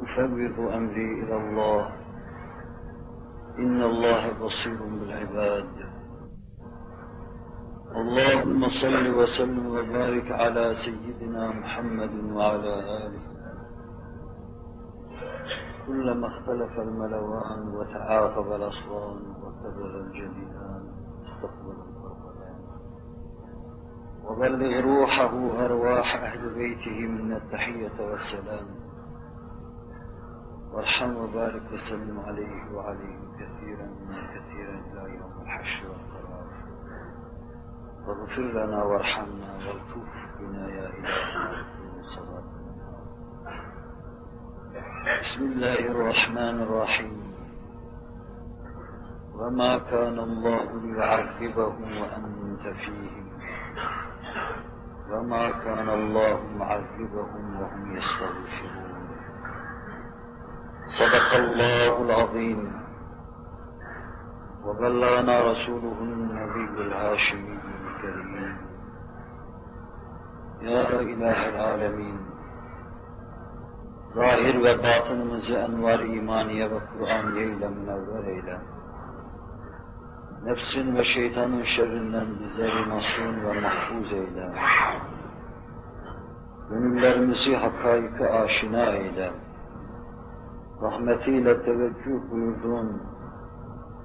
وأفوض أمري إلى الله. إن الله بصير بالعباد. اللهم صل وسلم وبارك على سيدنا محمد وعلى آله. كلما اختلف الملوان وتعاقب الأصوان وكبر الجديدان استقبل الفرقدان وبلغ روحه أرواح أهل بيته من التحية والسلام. وارحم وبارك وسلم عليه وعليهم كثيرا كثيرا إلى يوم الحشر والقرار. واغفر لنا وارحمنا والطف بنا يا صلاة بسم الله الرحمن الرحيم. وما كان الله ليعذبهم وأنت فيهم. وما كان الله معذبهم وهم يستغفرون. صدق الله العظيم وبلغنا رسوله النبي الهاشمي الكريم يا إله العالمين zahir ve batınımızı envar imaniye ve Kur'aniye ile münevver eyle. Nefsin ve şeytanın şerrinden bizleri masum ve mahfuz eyle. Gönüllerimizi hakaike aşina eyle. Rahmetiyle teveccüh buyurduğun,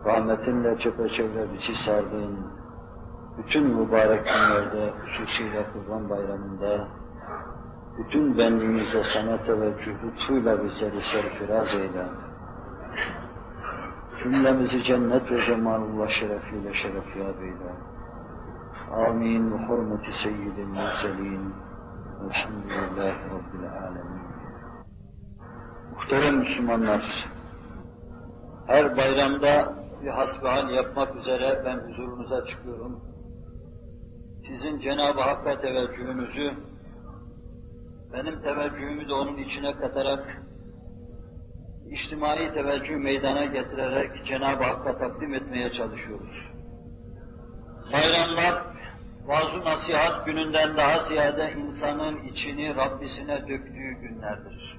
rahmetinle çepeçevre bizi sardığın, bütün mübarek günlerde, hususiyle Kurban Bayramı'nda, bütün benliğimize sana teveccüh lütfuyla bizleri serfiraz eyle. Cümlemizi cennet ve cemalullah şerefiyle şerefyab eyle. Amin. Ve hurmeti seyyidil murselin. Elhamdülillahi Rabbil alemin. Muhterem Müslümanlar, her bayramda bir hasbihal yapmak üzere ben huzurunuza çıkıyorum. Sizin Cenab-ı Hakk'a teveccühünüzü, benim teveccühümü de onun içine katarak, içtimai teveccüh meydana getirerek Cenab-ı Hakk'a takdim etmeye çalışıyoruz. Bayramlar, vaaz nasihat gününden daha ziyade insanın içini Rabbisine döktüğü günlerdir.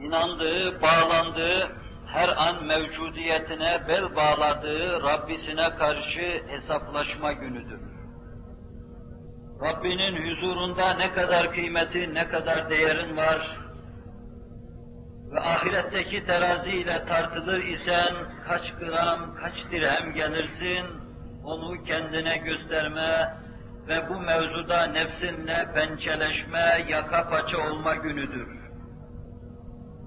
İnandığı, bağlandığı, her an mevcudiyetine bel bağladığı Rabbisine karşı hesaplaşma günüdür. Rabbinin huzurunda ne kadar kıymeti, ne kadar değerin var ve ahiretteki terazi ile tartılır isen kaç gram, kaç dirhem gelirsin, onu kendine gösterme ve bu mevzuda nefsinle pençeleşme, yaka paça olma günüdür.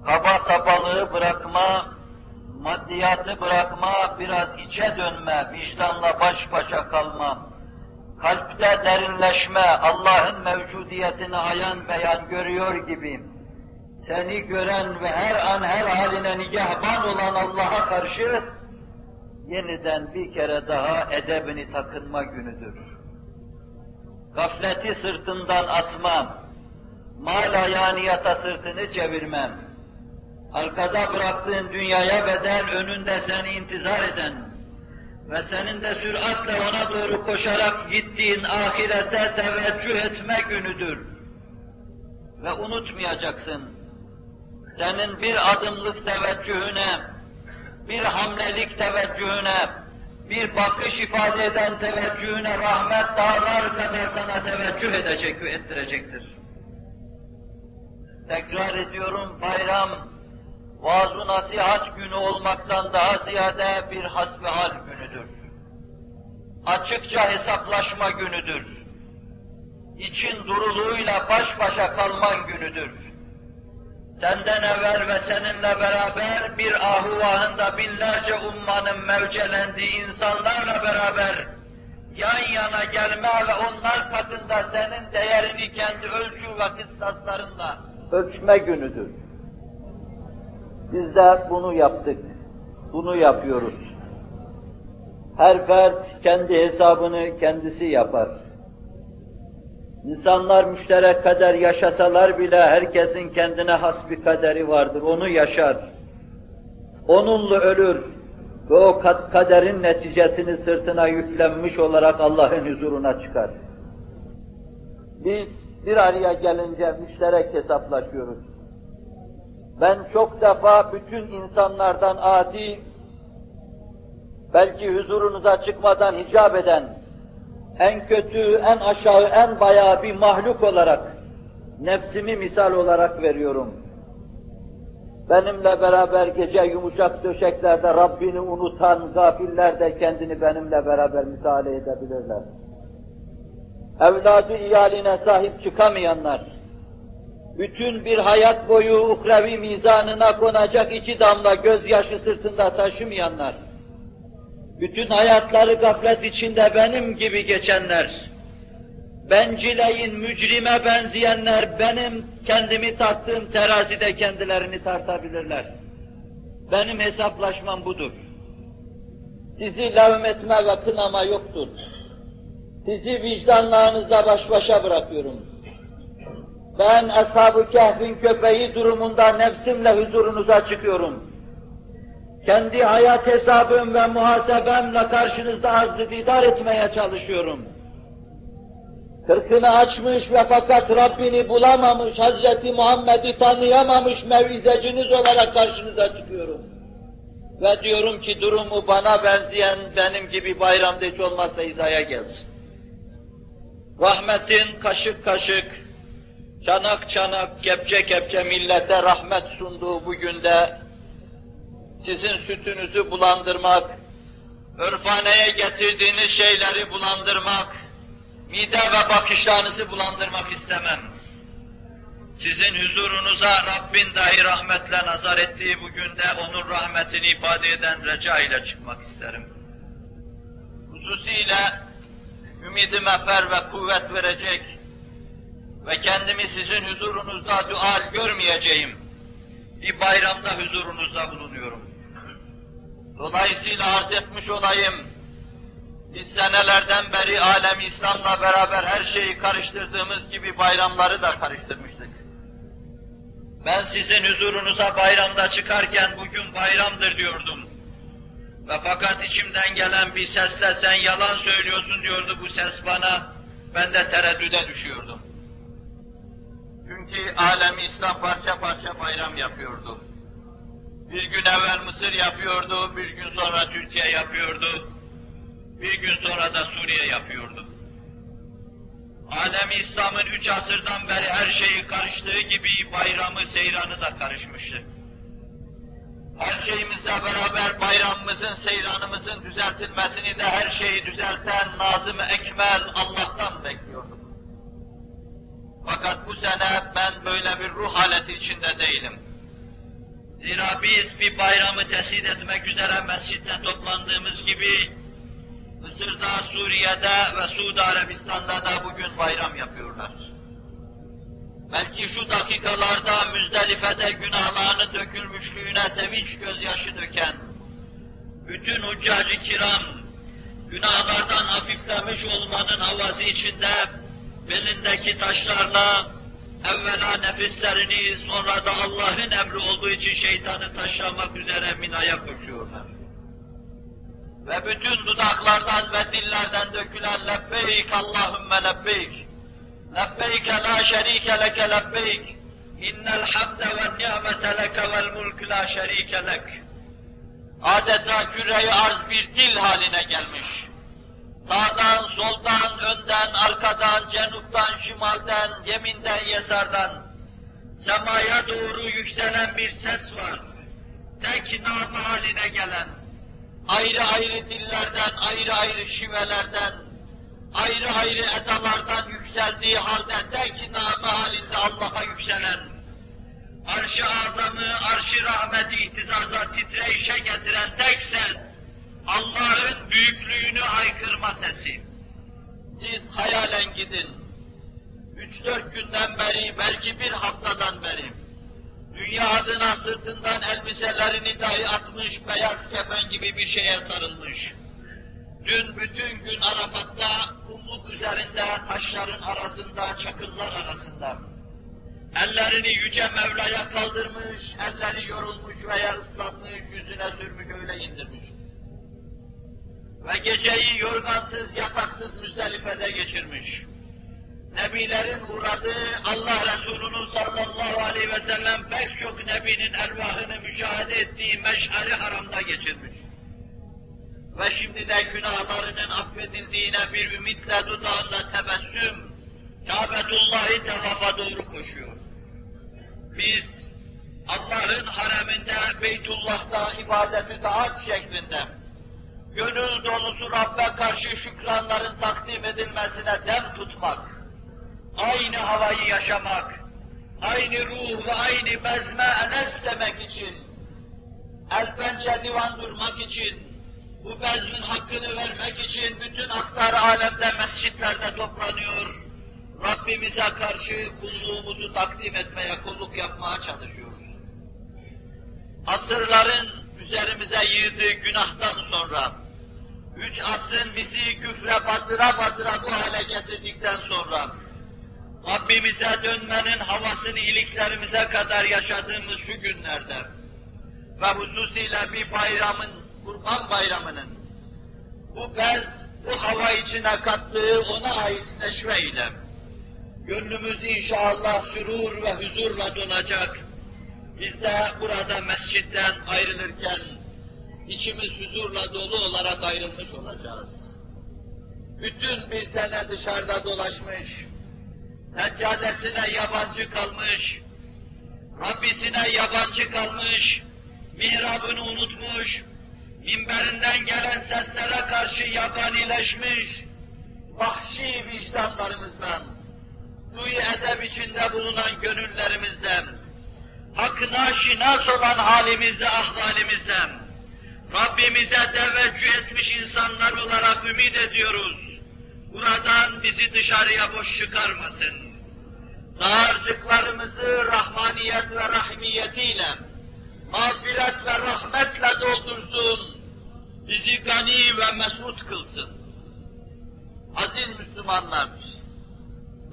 Kaba kabalığı bırakma, maddiyatı bırakma, biraz içe dönme, vicdanla baş başa kalma, kalpte derinleşme, Allah'ın mevcudiyetini ayan beyan görüyor gibi, seni gören ve her an her haline nigahban olan Allah'a karşı yeniden bir kere daha edebini takınma günüdür. Gafleti sırtından atmam, malayaniyata sırtını çevirmem, arkada bıraktığın dünyaya bedel önünde seni intizar eden ve senin de süratle ona doğru koşarak gittiğin ahirete teveccüh etme günüdür. Ve unutmayacaksın, senin bir adımlık teveccühüne, bir hamlelik teveccühüne, bir bakış ifade eden teveccühüne rahmet dağlar kadar sana teveccüh edecek ve ettirecektir. tekrar ediyorum bayram, vaaz nasihat günü olmaktan daha ziyade bir hasbihal günüdür. Açıkça hesaplaşma günüdür. İçin duruluğuyla baş başa kalman günüdür. Senden evvel ve seninle beraber bir ahuvahında binlerce ummanın mevcelendiği insanlarla beraber yan yana gelme ve onlar katında senin değerini kendi ölçü ve kıstaslarında ölçme günüdür. Biz de bunu yaptık, bunu yapıyoruz. Her fert kendi hesabını kendisi yapar. İnsanlar müşterek kader yaşasalar bile herkesin kendine has bir kaderi vardır, onu yaşar. Onunla ölür ve o kaderin neticesini sırtına yüklenmiş olarak Allah'ın huzuruna çıkar. Biz bir araya gelince müşterek hesaplaşıyoruz. Ben çok defa bütün insanlardan adi, belki huzurunuza çıkmadan hicap eden, en kötü, en aşağı, en bayağı bir mahluk olarak, nefsimi misal olarak veriyorum. Benimle beraber gece yumuşak döşeklerde Rabbini unutan gafiller de kendini benimle beraber müsaade edebilirler. Evladı iyaline sahip çıkamayanlar, bütün bir hayat boyu ukrevi mizanına konacak iki damla gözyaşı sırtında taşımayanlar, bütün hayatları gaflet içinde benim gibi geçenler, bencileyin, mücrime benzeyenler benim kendimi tarttığım terazide kendilerini tartabilirler. Benim hesaplaşmam budur. Sizi levmetme ve kınama yoktur. Sizi vicdanlarınızla baş başa bırakıyorum. Ben Ashab-ı Kehf'in köpeği durumunda nefsimle huzurunuza çıkıyorum kendi hayat hesabım ve muhasebemle karşınızda arz didar etmeye çalışıyorum. Kırkını açmış ve fakat Rabbini bulamamış, Hazreti Muhammed'i tanıyamamış mevizeciniz olarak karşınıza çıkıyorum. Ve diyorum ki durumu bana benzeyen benim gibi bayramda hiç olmazsa hizaya gelsin. Rahmetin kaşık kaşık, çanak çanak, kepçe kepçe millete rahmet sunduğu bu günde sizin sütünüzü bulandırmak, örfaneye getirdiğiniz şeyleri bulandırmak, mide ve bakışlarınızı bulandırmak istemem. Sizin huzurunuza Rabbin dahi rahmetle nazar ettiği bugün de onun rahmetini ifade eden reca ile çıkmak isterim. Hususiyle ümidime fer ve kuvvet verecek ve kendimi sizin huzurunuzda dual görmeyeceğim bir bayramda huzurunuzda bulunuyorum. Dolayısıyla arz etmiş olayım, biz senelerden beri alem İslam'la beraber her şeyi karıştırdığımız gibi bayramları da karıştırmıştık. Ben sizin huzurunuza bayramda çıkarken bugün bayramdır diyordum. Ve fakat içimden gelen bir sesle sen yalan söylüyorsun diyordu bu ses bana. Ben de tereddüde düşüyordum. Çünkü alem İslam parça parça bayram yapıyordu. Bir gün evvel Mısır yapıyordu, bir gün sonra Türkiye yapıyordu, bir gün sonra da Suriye yapıyordu. Alem İslam'ın üç asırdan beri her şeyi karıştığı gibi bayramı, seyranı da karışmıştı. Her şeyimizle beraber bayramımızın, seyranımızın düzeltilmesini de her şeyi düzelten Nazım-ı Ekmel Allah'tan bekliyordum. Fakat bu sene ben böyle bir ruh haleti içinde değilim. Zira biz bir bayramı tesis etmek üzere mescitte toplandığımız gibi Mısır'da, Suriye'de ve Suudi Arabistan'da da bugün bayram yapıyorlar. Belki şu dakikalarda Müzdelife'de günahlarını dökülmüşlüğüne sevinç gözyaşı döken, bütün huccacı kiram, günahlardan hafiflemiş olmanın havası içinde belindeki taşlarla, evvela nefislerini, sonra da Allah'ın emri olduğu için şeytanı taşlamak üzere minaya koşuyorlar. Ve bütün dudaklardan ve dillerden dökülen lebbeyk Allahümme lebbeyk, lebbeyke la şerike leke lebbeyk, innel hamde ve ni'mete leke vel mulk la şerike lek. Adeta küreyi arz bir dil haline gelmiş Sağdan, soldan, önden, arkadan, cenuptan, şimalden, yeminden, yesardan, semaya doğru yükselen bir ses var. Tek namı haline gelen, ayrı ayrı dillerden, ayrı ayrı şivelerden, ayrı ayrı edalardan yükseldiği halde tek namı halinde Allah'a yükselen, arş-ı azamı, arş-ı rahmeti ihtizaza titreyişe getiren tek ses, Allah'ın büyüklüğünü haykırma sesi. Siz hayalen gidin. Üç dört günden beri, belki bir haftadan beri, dünya adına sırtından elbiselerini dahi atmış, beyaz kefen gibi bir şeye sarılmış. Dün bütün gün Arafat'ta, kumluk üzerinde, taşların arasında, çakıllar arasında, ellerini yüce Mevla'ya kaldırmış, elleri yorulmuş veya ıslanmış, yüzüne sürmüş, öyle indirmiş. Ve geceyi yorgansız, yataksız Müzdelife'de geçirmiş. Nebilerin uğradığı Allah Resulü'nün sallallahu aleyhi ve sellem pek çok nebinin ervahını müşahede ettiği meşhari haramda geçirmiş. Ve şimdi de günahlarının affedildiğine bir ümitle dudağında tebessüm, Kâbetullah'ı tevafa doğru koşuyor. Biz Allah'ın hareminde, Beytullah'ta ibadeti taat şeklinde, gönül dolusu Rabbe karşı şükranların takdim edilmesine dem tutmak, aynı havayı yaşamak, aynı ruh ve aynı bezme enes demek için, el pençe divan durmak için, bu bezmin hakkını vermek için bütün aktar alemde, mescitlerde toplanıyor, Rabbimize karşı kulluğumuzu takdim etmeye, kulluk yapmaya çalışıyoruz. Asırların üzerimize yığdığı günahtan sonra, üç asrın bizi küfre batıra batıra bu hale getirdikten sonra, Rabbimize dönmenin havasını iliklerimize kadar yaşadığımız şu günlerde ve hususiyle bir bayramın, kurban bayramının bu bez, bu hava içine kattığı ona ait neşveyle gönlümüz inşallah sürur ve huzurla dolacak. Biz de burada mescitten ayrılırken içimiz huzurla dolu olarak ayrılmış olacağız. Bütün bir sene dışarıda dolaşmış, seccadesine yabancı kalmış, Rabbisine yabancı kalmış, mihrabını unutmuş, minberinden gelen seslere karşı yabanileşmiş, vahşi vicdanlarımızdan, duyu edeb içinde bulunan gönüllerimizden, hakkına şinas olan halimizde, ahvalimizden, Rabbimize teveccüh etmiş insanlar olarak ümit ediyoruz. Buradan bizi dışarıya boş çıkarmasın. Dağarcıklarımızı rahmaniyet ve rahmiyetiyle, mağfiret ve rahmetle doldursun. Bizi gani ve mesut kılsın. Aziz Müslümanlar,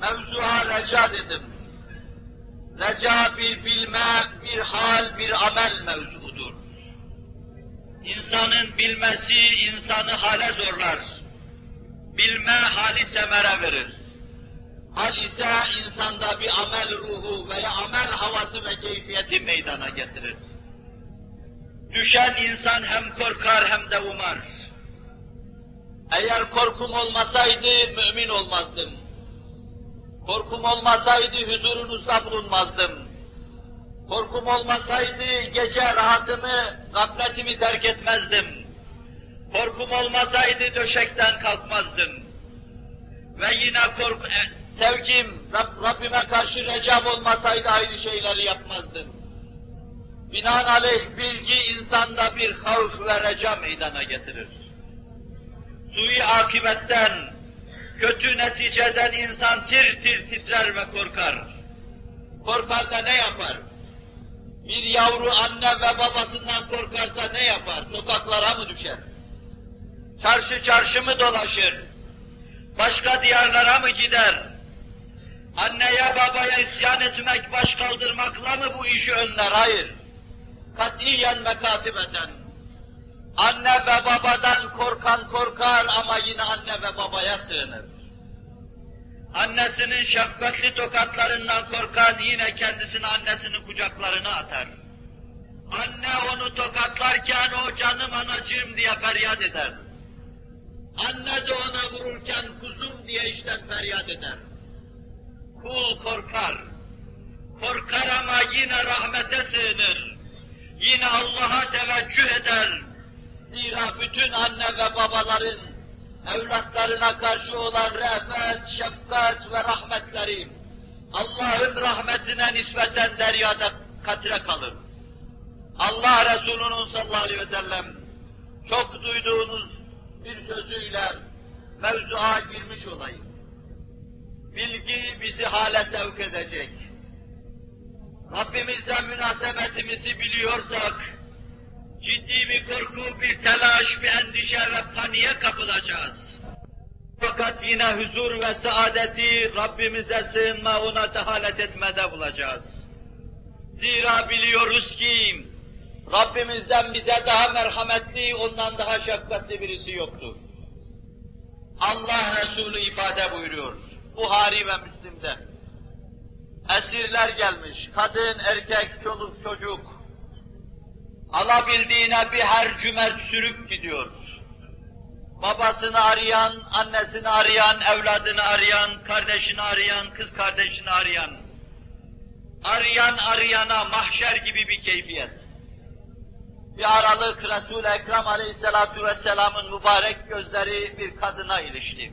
mevzuha reca dedim. Reca bir bilme, bir hal, bir amel mevzudur. İnsanın bilmesi insanı hale zorlar. Bilme hali semere verir. Hal ise insanda bir amel ruhu veya amel havası ve keyfiyeti meydana getirir. Düşen insan hem korkar hem de umar. Eğer korkum olmasaydı mümin olmazdım. Korkum olmasaydı huzurunuzda bulunmazdım. Korkum olmasaydı gece rahatımı, gafletimi terk etmezdim. Korkum olmasaydı döşekten kalkmazdım. Ve yine korku, e, sevgim, Rab, Rabbime karşı recam olmasaydı aynı şeyleri yapmazdım. Binaenaleyh bilgi insanda bir havf ve reca meydana getirir. Sui akibetten, kötü neticeden insan tir tir titrer ve korkar. Korkar da ne yapar? Bir yavru anne ve babasından korkarsa ne yapar? Sokaklara mı düşer? Çarşı çarşı mı dolaşır? Başka diyarlara mı gider? Anneye babaya isyan etmek, baş kaldırmakla mı bu işi önler? Hayır. Katiyen ve katibeten. Anne ve babadan korkan korkar ama yine anne ve babaya sığınır. Annesinin şefkatli tokatlarından korkan yine kendisini annesinin kucaklarına atar. Anne onu tokatlarken o canım anacığım diye feryat eder. Anne de ona vururken kuzum diye işten feryat eder. Kul korkar. Korkar yine rahmete sığınır. Yine Allah'a teveccüh eder. Zira bütün anne ve babaların evlatlarına karşı olan rehmet, şefkat ve rahmetleri Allah'ın rahmetine nispeten deryada katre kalır. Allah Resulü'nün sallallahu aleyhi ve sellem çok duyduğunuz bir sözüyle mevzuğa girmiş olayım. Bilgi bizi hale sevk edecek. Rabbimizle münasebetimizi biliyorsak, ciddi bir korku, bir telaş, bir endişe ve paniğe kapılacağız. Fakat yine huzur ve saadeti Rabbimize sığınma, ona dehalet etmede bulacağız. Zira biliyoruz ki Rabbimizden bize daha merhametli, ondan daha şefkatli birisi yoktur. Allah Resulü ifade buyuruyor. Buhari ve Müslim'de. Esirler gelmiş, kadın, erkek, çoluk, çocuk. Alabildiğine bir her cümer sürüp gidiyor. Babasını arayan, annesini arayan, evladını arayan, kardeşini arayan, kız kardeşini arayan. Arayan arayana mahşer gibi bir keyfiyet. Bir aralık Resul-i Ekrem Aleyhisselatü Vesselam'ın mübarek gözleri bir kadına ilişti.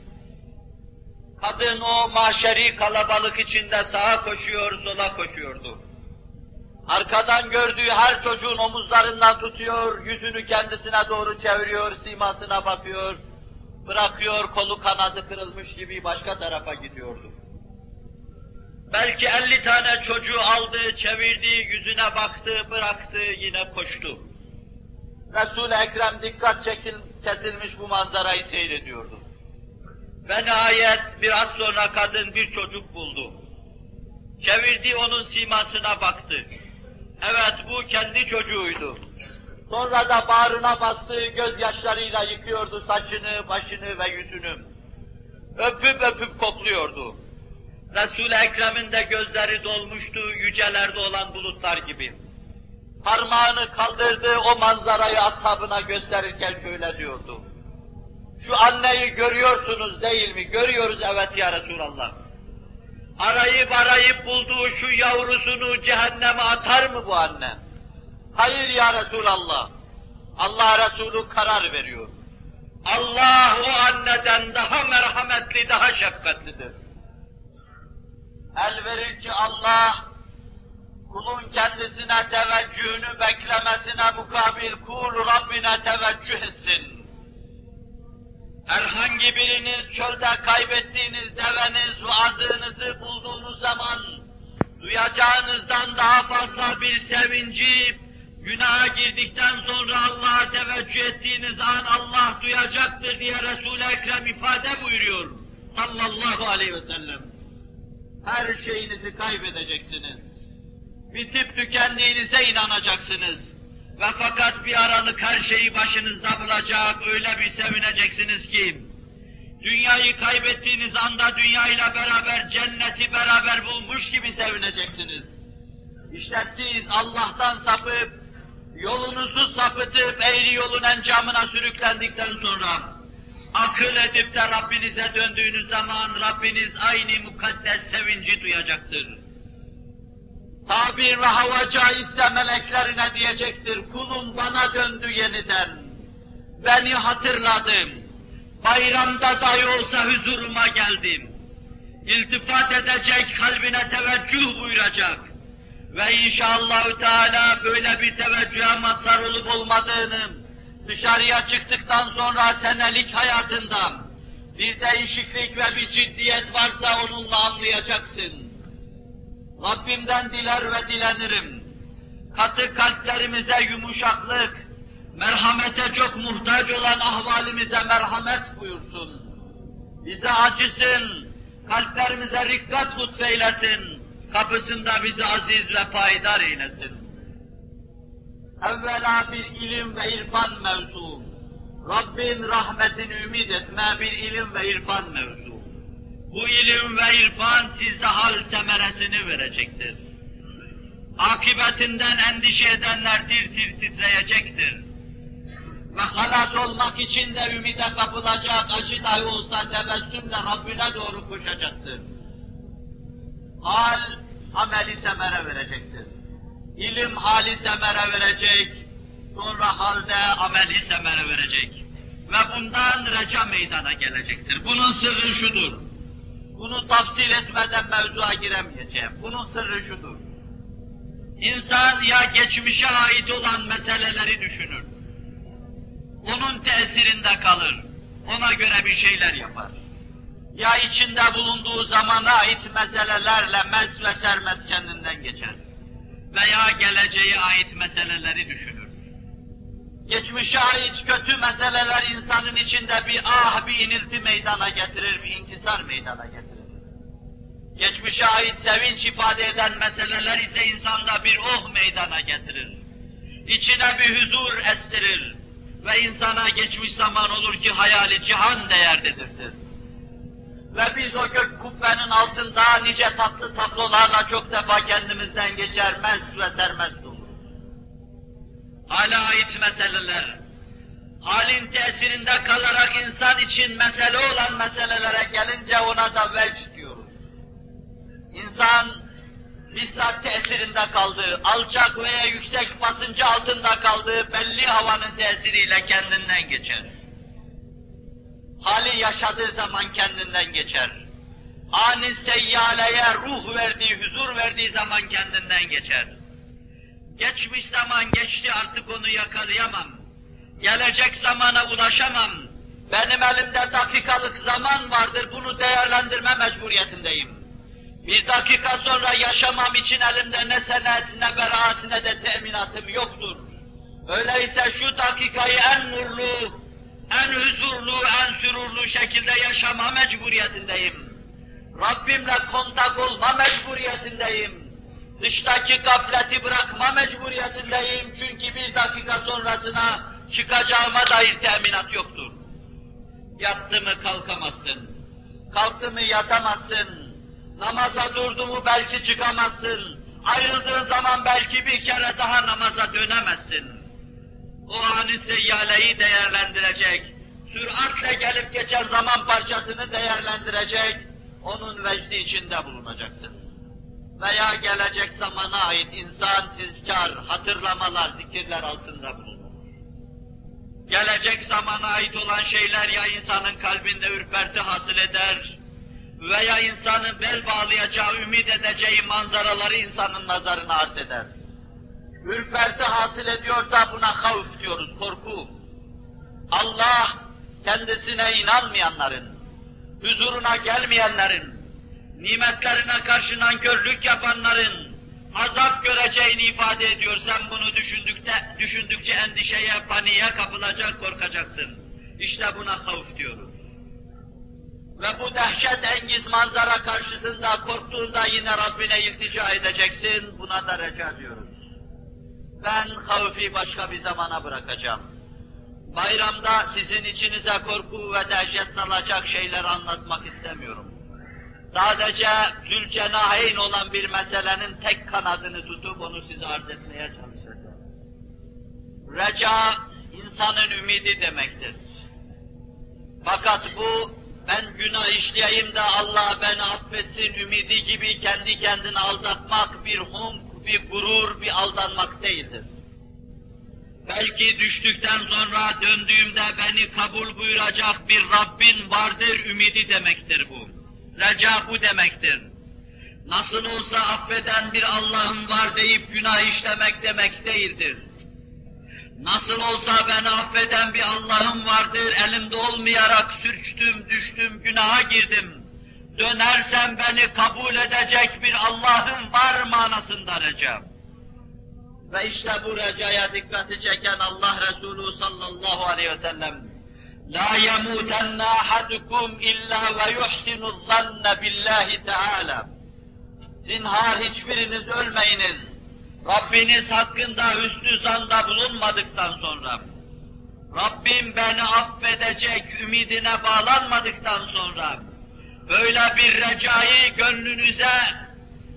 Kadın o mahşeri kalabalık içinde sağa koşuyor, sola koşuyordu. Arkadan gördüğü her çocuğun omuzlarından tutuyor, yüzünü kendisine doğru çeviriyor, simasına bakıyor, bırakıyor, kolu kanadı kırılmış gibi başka tarafa gidiyordu. Belki elli tane çocuğu aldı, çevirdi, yüzüne baktı, bıraktı, yine koştu. Resul-i Ekrem dikkat çekil, kesilmiş bu manzarayı seyrediyordu. Ve nihayet biraz sonra kadın bir çocuk buldu. Çevirdi onun simasına baktı. Evet bu kendi çocuğuydu. Sonra da bağrına bastığı gözyaşlarıyla yıkıyordu saçını, başını ve yüzünü. Öpüp öpüp kokluyordu. Resul-i Ekrem'in de gözleri dolmuştu yücelerde olan bulutlar gibi. Parmağını kaldırdı o manzarayı ashabına gösterirken şöyle diyordu. Şu anneyi görüyorsunuz değil mi? Görüyoruz evet ya Resulallah. Arayıp arayıp bulduğu şu yavrusunu cehenneme atar mı bu anne? Hayır ya Resulallah. Allah Resulü karar veriyor. Allah o anneden daha merhametli, daha şefkatlidir. El verir ki Allah, kulun kendisine teveccühünü beklemesine mukabil kul Rabbine teveccüh etsin. Herhangi biriniz çölde kaybettiğiniz deveniz ve azığınızı bulduğunuz zaman duyacağınızdan daha fazla bir sevinci, günaha girdikten sonra Allah'a teveccüh ettiğiniz an Allah duyacaktır diye Resul-i Ekrem ifade buyuruyor sallallahu aleyhi ve sellem. Her şeyinizi kaybedeceksiniz. Bitip tükendiğinize inanacaksınız. Ve fakat bir aralık her şeyi başınızda bulacak, öyle bir sevineceksiniz ki, dünyayı kaybettiğiniz anda dünyayla beraber cenneti beraber bulmuş gibi sevineceksiniz. İşte siz Allah'tan sapıp, yolunuzu sapıtıp eğri yolun encamına sürüklendikten sonra, akıl edip de Rabbinize döndüğünüz zaman Rabbiniz aynı mukaddes sevinci duyacaktır. Tabir ve hava caizse meleklerine diyecektir, kulum bana döndü yeniden. Beni hatırladım. Bayramda dahi olsa huzuruma geldim. İltifat edecek, kalbine teveccüh buyuracak. Ve inşallahü teala böyle bir teveccühe mazhar olup olmadığını dışarıya çıktıktan sonra senelik hayatından bir değişiklik ve bir ciddiyet varsa onunla anlayacaksın. Rabbimden diler ve dilenirim. Katı kalplerimize yumuşaklık, merhamete çok muhtaç olan ahvalimize merhamet buyursun. Bize acısın, kalplerimize rikkat lütfeylesin, kapısında bizi aziz ve payidar eylesin. Evvela bir ilim ve irfan mevzu. Rabbin rahmetini ümit etme bir ilim ve irfan mevzu. Bu ilim ve irfan sizde hal semeresini verecektir. Akibetinden endişe edenler tir tir titreyecektir. Ve halas olmak için de ümide kapılacak, acı dahi olsa tebessümle Rabbine doğru koşacaktır. Hal, ameli semere verecektir. İlim hali semere verecek, sonra halde ameli semere verecek. Ve bundan reca meydana gelecektir. Bunun sırrı şudur. Bunu tafsil etmeden mevzuya giremeyeceğim. Bunun sırrı şudur. İnsan ya geçmişe ait olan meseleleri düşünür. Onun tesirinde kalır. Ona göre bir şeyler yapar. Ya içinde bulunduğu zamana ait meselelerle mez ve sermez kendinden geçer. Veya geleceğe ait meseleleri düşünür. Geçmişe ait kötü meseleler insanın içinde bir ah, bir inilti meydana getirir, bir inkisar meydana getirir. Geçmişe ait sevinç ifade eden meseleler ise insanda bir oh meydana getirir. İçine bir huzur estirir ve insana geçmiş zaman olur ki hayali cihan değerlidirdir. Ve biz o gök kubbenin altında nice tatlı tablolarla çok defa kendimizden geçer, mest ve sermest oluruz. Hale ait meseleler, halin tesirinde kalarak insan için mesele olan meselelere gelince ona da vecd diyoruz. İnsan bizzat tesirinde kaldığı, alçak veya yüksek basıncı altında kaldığı belli havanın tesiriyle kendinden geçer. Hali yaşadığı zaman kendinden geçer. Ani seyyaleye ruh verdiği, huzur verdiği zaman kendinden geçer. Geçmiş zaman geçti artık onu yakalayamam. Gelecek zamana ulaşamam. Benim elimde dakikalık zaman vardır, bunu değerlendirme mecburiyetindeyim. Bir dakika sonra yaşamam için elimde ne senet, ne beraat, ne de teminatım yoktur. Öyleyse şu dakikayı en nurlu, en huzurlu, en sürurlu şekilde yaşama mecburiyetindeyim. Rabbimle kontak olma mecburiyetindeyim. Dıştaki gafleti bırakma mecburiyetindeyim. Çünkü bir dakika sonrasına çıkacağıma dair teminat yoktur. Yattı mı kalkamazsın. Kalktı mı yatamazsın Namaza durdu mu belki çıkamazsın. Ayrıldığın zaman belki bir kere daha namaza dönemezsin. O ani seyyaleyi değerlendirecek, süratle gelip geçen zaman parçasını değerlendirecek, onun vecdi içinde bulunacaksın. Veya gelecek zamana ait insan tizkar, hatırlamalar, zikirler altında bulunur. Gelecek zamana ait olan şeyler ya insanın kalbinde ürperti hasıl eder, veya insanı bel bağlayacağı, ümit edeceği manzaraları insanın nazarına arz eder. Ürperti hasıl ediyorsa buna havf diyoruz, korku. Allah kendisine inanmayanların, huzuruna gelmeyenlerin, nimetlerine karşı nankörlük yapanların azap göreceğini ifade ediyor. Sen bunu düşündükte, düşündükçe endişeye, paniğe kapılacak, korkacaksın. İşte buna havf diyoruz. Ve bu dehşet engiz manzara karşısında korktuğunda yine Rabbine iltica edeceksin, buna da reca diyoruz. Ben havfi başka bir zamana bırakacağım. Bayramda sizin içinize korku ve dehşet salacak şeyler anlatmak istemiyorum. Sadece Zülcenaheyn olan bir meselenin tek kanadını tutup onu size arz etmeye çalışacağım. Reca, insanın ümidi demektir. Fakat bu ben günah işleyeyim de Allah beni affetsin ümidi gibi kendi kendini aldatmak bir hunk, bir gurur, bir aldanmak değildir. Belki düştükten sonra döndüğümde beni kabul buyuracak bir Rabbin vardır ümidi demektir bu. Reca bu demektir. Nasıl olsa affeden bir Allah'ın var deyip günah işlemek demek değildir. Nasıl olsa beni affeden bir Allah'ım vardır, elimde olmayarak sürçtüm, düştüm, günaha girdim. Dönersem beni kabul edecek bir Allah'ım var manasında reca. Ve işte bu recaya dikkati çeken Allah Resulü sallallahu aleyhi ve sellem La yemutenne ahadukum illa ve yuhsinu zanne billahi teala. Zinhar hiçbiriniz ölmeyiniz Rabbiniz hakkında hüsnü zanda bulunmadıktan sonra, Rabbim beni affedecek ümidine bağlanmadıktan sonra, böyle bir recayı gönlünüze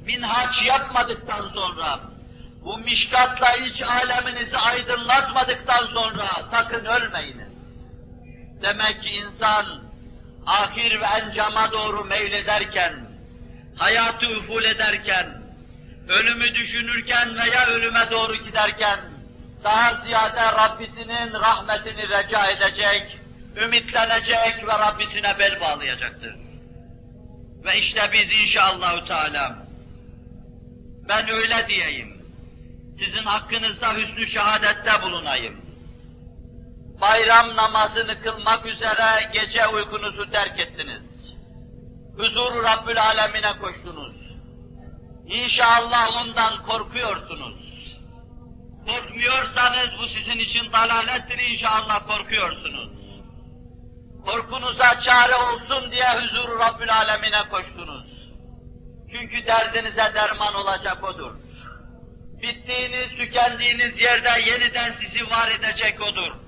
minhaç yapmadıktan sonra, bu mişkatla iç aleminizi aydınlatmadıktan sonra sakın ölmeyiniz. Demek ki insan ahir ve encama doğru meylederken, hayatı uful ederken, ölümü düşünürken veya ölüme doğru giderken daha ziyade Rabbisinin rahmetini reca edecek, ümitlenecek ve Rabbisine bel bağlayacaktır. Ve işte biz inşallahü teala ben öyle diyeyim. Sizin hakkınızda hüsnü şehadette bulunayım. Bayram namazını kılmak üzere gece uykunuzu terk ettiniz. Huzur Rabbül Alemine koştunuz. İnşallah ondan korkuyorsunuz. Korkmuyorsanız bu sizin için dalalettir inşallah korkuyorsunuz. Korkunuza çare olsun diye huzur Rabbül Alemine koştunuz. Çünkü derdinize derman olacak odur. Bittiğiniz, tükendiğiniz yerde yeniden sizi var edecek odur.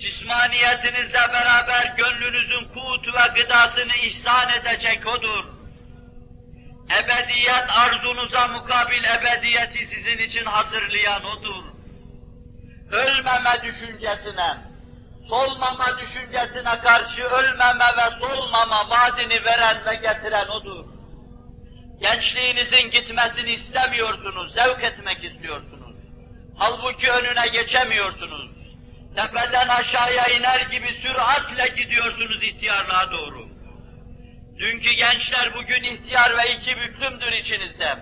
Cismaniyetinizle beraber gönlünüzün kut ve gıdasını ihsan edecek odur. Ebediyet arzunuza mukabil ebediyeti sizin için hazırlayan odur. Ölmeme düşüncesine, solmama düşüncesine karşı ölmeme ve solmama vaadini veren ve getiren odur. Gençliğinizin gitmesini istemiyorsunuz, zevk etmek istiyorsunuz. Halbuki önüne geçemiyorsunuz. Tepeden aşağıya iner gibi süratle gidiyorsunuz ihtiyarlığa doğru. Dünkü gençler bugün ihtiyar ve iki büklümdür içinizde.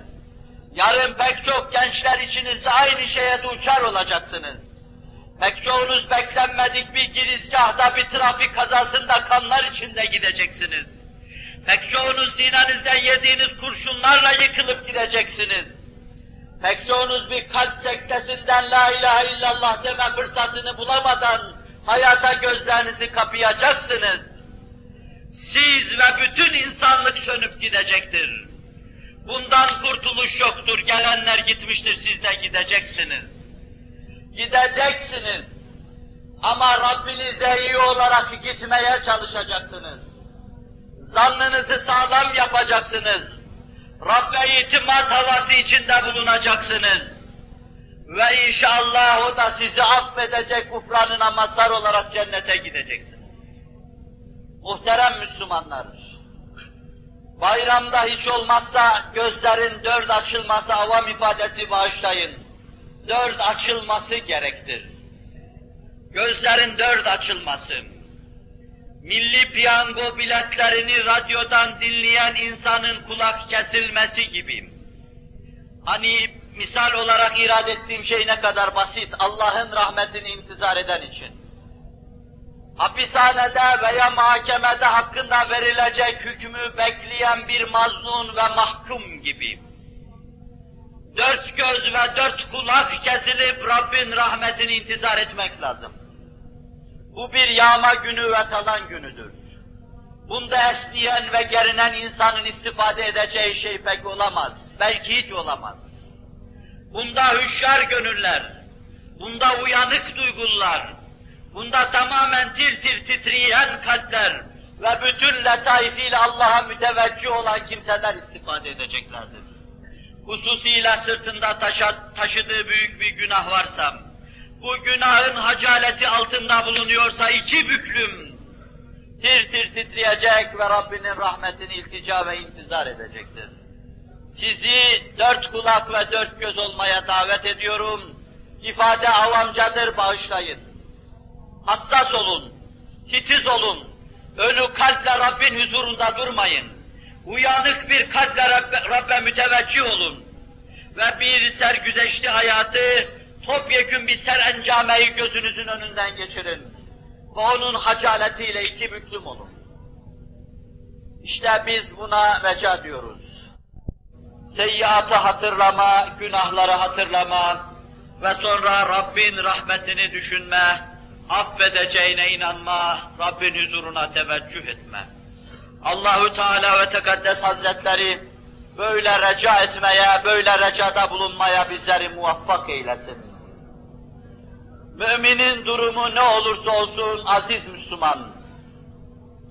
Yarın pek çok gençler içinizde aynı şeye duçar olacaksınız. Pek çoğunuz beklenmedik bir girizgahda bir trafik kazasında kanlar içinde gideceksiniz. Pek çoğunuz sinenizden yediğiniz kurşunlarla yıkılıp gideceksiniz. Pek çoğunuz bir kalp sektesinden la ilahe illallah deme fırsatını bulamadan hayata gözlerinizi kapayacaksınız. Siz ve bütün insanlık sönüp gidecektir. Bundan kurtuluş yoktur. Gelenler gitmiştir, siz de gideceksiniz. Gideceksiniz. Ama Rabbinize iyi olarak gitmeye çalışacaksınız. Zannınızı sağlam yapacaksınız. Rabbe itimat havası içinde bulunacaksınız. Ve inşallah o da sizi affedecek kufranına mazhar olarak cennete gideceksiniz. Muhterem Müslümanlar, bayramda hiç olmazsa gözlerin dört açılması avam ifadesi bağışlayın. Dört açılması gerektir. Gözlerin dört açılması. Milli piyango biletlerini radyodan dinleyen insanın kulak kesilmesi gibi. Hani misal olarak irad ettiğim şey ne kadar basit, Allah'ın rahmetini intizar eden için hapishanede veya mahkemede hakkında verilecek hükmü bekleyen bir mazlum ve mahkum gibi. Dört göz ve dört kulak kesilip Rabbin rahmetini intizar etmek lazım. Bu bir yağma günü ve talan günüdür. Bunda esniyen ve gerinen insanın istifade edeceği şey pek olamaz. Belki hiç olamaz. Bunda hüşyar gönüller, bunda uyanık duygular, Bunda tamamen tir tir titreyen kalpler ve bütün letaifiyle Allah'a müteveccih olan kimseler istifade edeceklerdir. Hususiyle sırtında taşa, taşıdığı büyük bir günah varsa, bu günahın hacaleti altında bulunuyorsa iki büklüm, tir tir titreyecek ve Rabbinin rahmetini iltica ve intizar edecektir. Sizi dört kulak ve dört göz olmaya davet ediyorum. İfade avamcadır, bağışlayın hassas olun, titiz olun, ölü kalple Rabbin huzurunda durmayın. Uyanık bir kalple Rabbe, Rabbe müteveccih olun. Ve bir sergüzeşli hayatı, topyekün bir ser encameyi gözünüzün önünden geçirin. Ve onun hacaletiyle iki büklüm olun. İşte biz buna reca diyoruz. Seyyiatı hatırlama, günahları hatırlama ve sonra Rabbin rahmetini düşünme, affedeceğine inanma, Rabbin huzuruna teveccüh etme. Allahü Teala ve Tekaddes Hazretleri böyle reca etmeye, böyle recada bulunmaya bizleri muvaffak eylesin. Müminin durumu ne olursa olsun aziz Müslüman,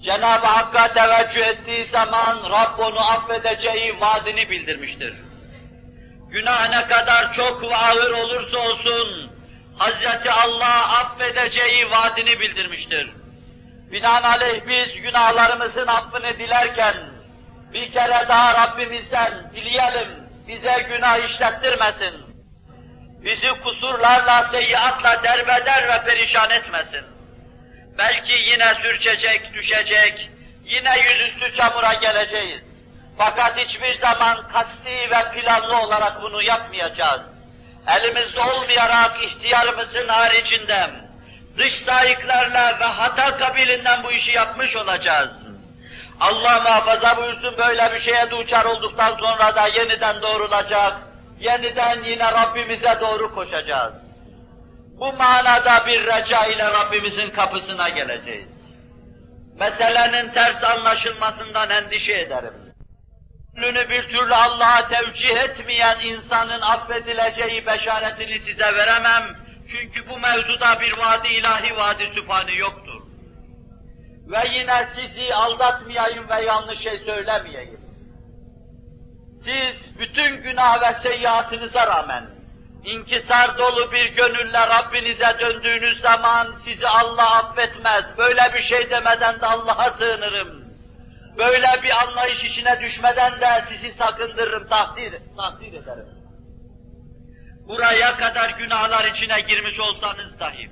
Cenab-ı Hakk'a teveccüh ettiği zaman Rabb onu affedeceği vaadini bildirmiştir. Günah ne kadar çok ve ağır olursa olsun, Hazreti Allah affedeceği vaadini bildirmiştir. Binaenaleyh biz günahlarımızın affını dilerken bir kere daha Rabbimizden dileyelim, bize günah işlettirmesin. Bizi kusurlarla, seyyiatla derbeder ve perişan etmesin. Belki yine sürçecek, düşecek, yine yüzüstü çamura geleceğiz. Fakat hiçbir zaman kasti ve planlı olarak bunu yapmayacağız. Elimizde olmayarak ihtiyarımızın haricinde dış sayıklarla ve hata kabilinden bu işi yapmış olacağız. Allah muhafaza buyursun böyle bir şeye duçar olduktan sonra da yeniden doğrulacak, yeniden yine Rabbimize doğru koşacağız. Bu manada bir reca ile Rabbimizin kapısına geleceğiz. Meselenin ters anlaşılmasından endişe ederim. Gönlünü bir türlü Allah'a tevcih etmeyen insanın affedileceği beşaretini size veremem. Çünkü bu mevzuda bir vadi ilahi vadi sübhani yoktur. Ve yine sizi aldatmayayım ve yanlış şey söylemeyeyim. Siz bütün günah ve seyyiatınıza rağmen inkisar dolu bir gönülle Rabbinize döndüğünüz zaman sizi Allah affetmez. Böyle bir şey demeden de Allah'a sığınırım. Böyle bir anlayış içine düşmeden de sizi sakındırırım, takdir, takdir ederim. Buraya kadar günahlar içine girmiş olsanız dahi,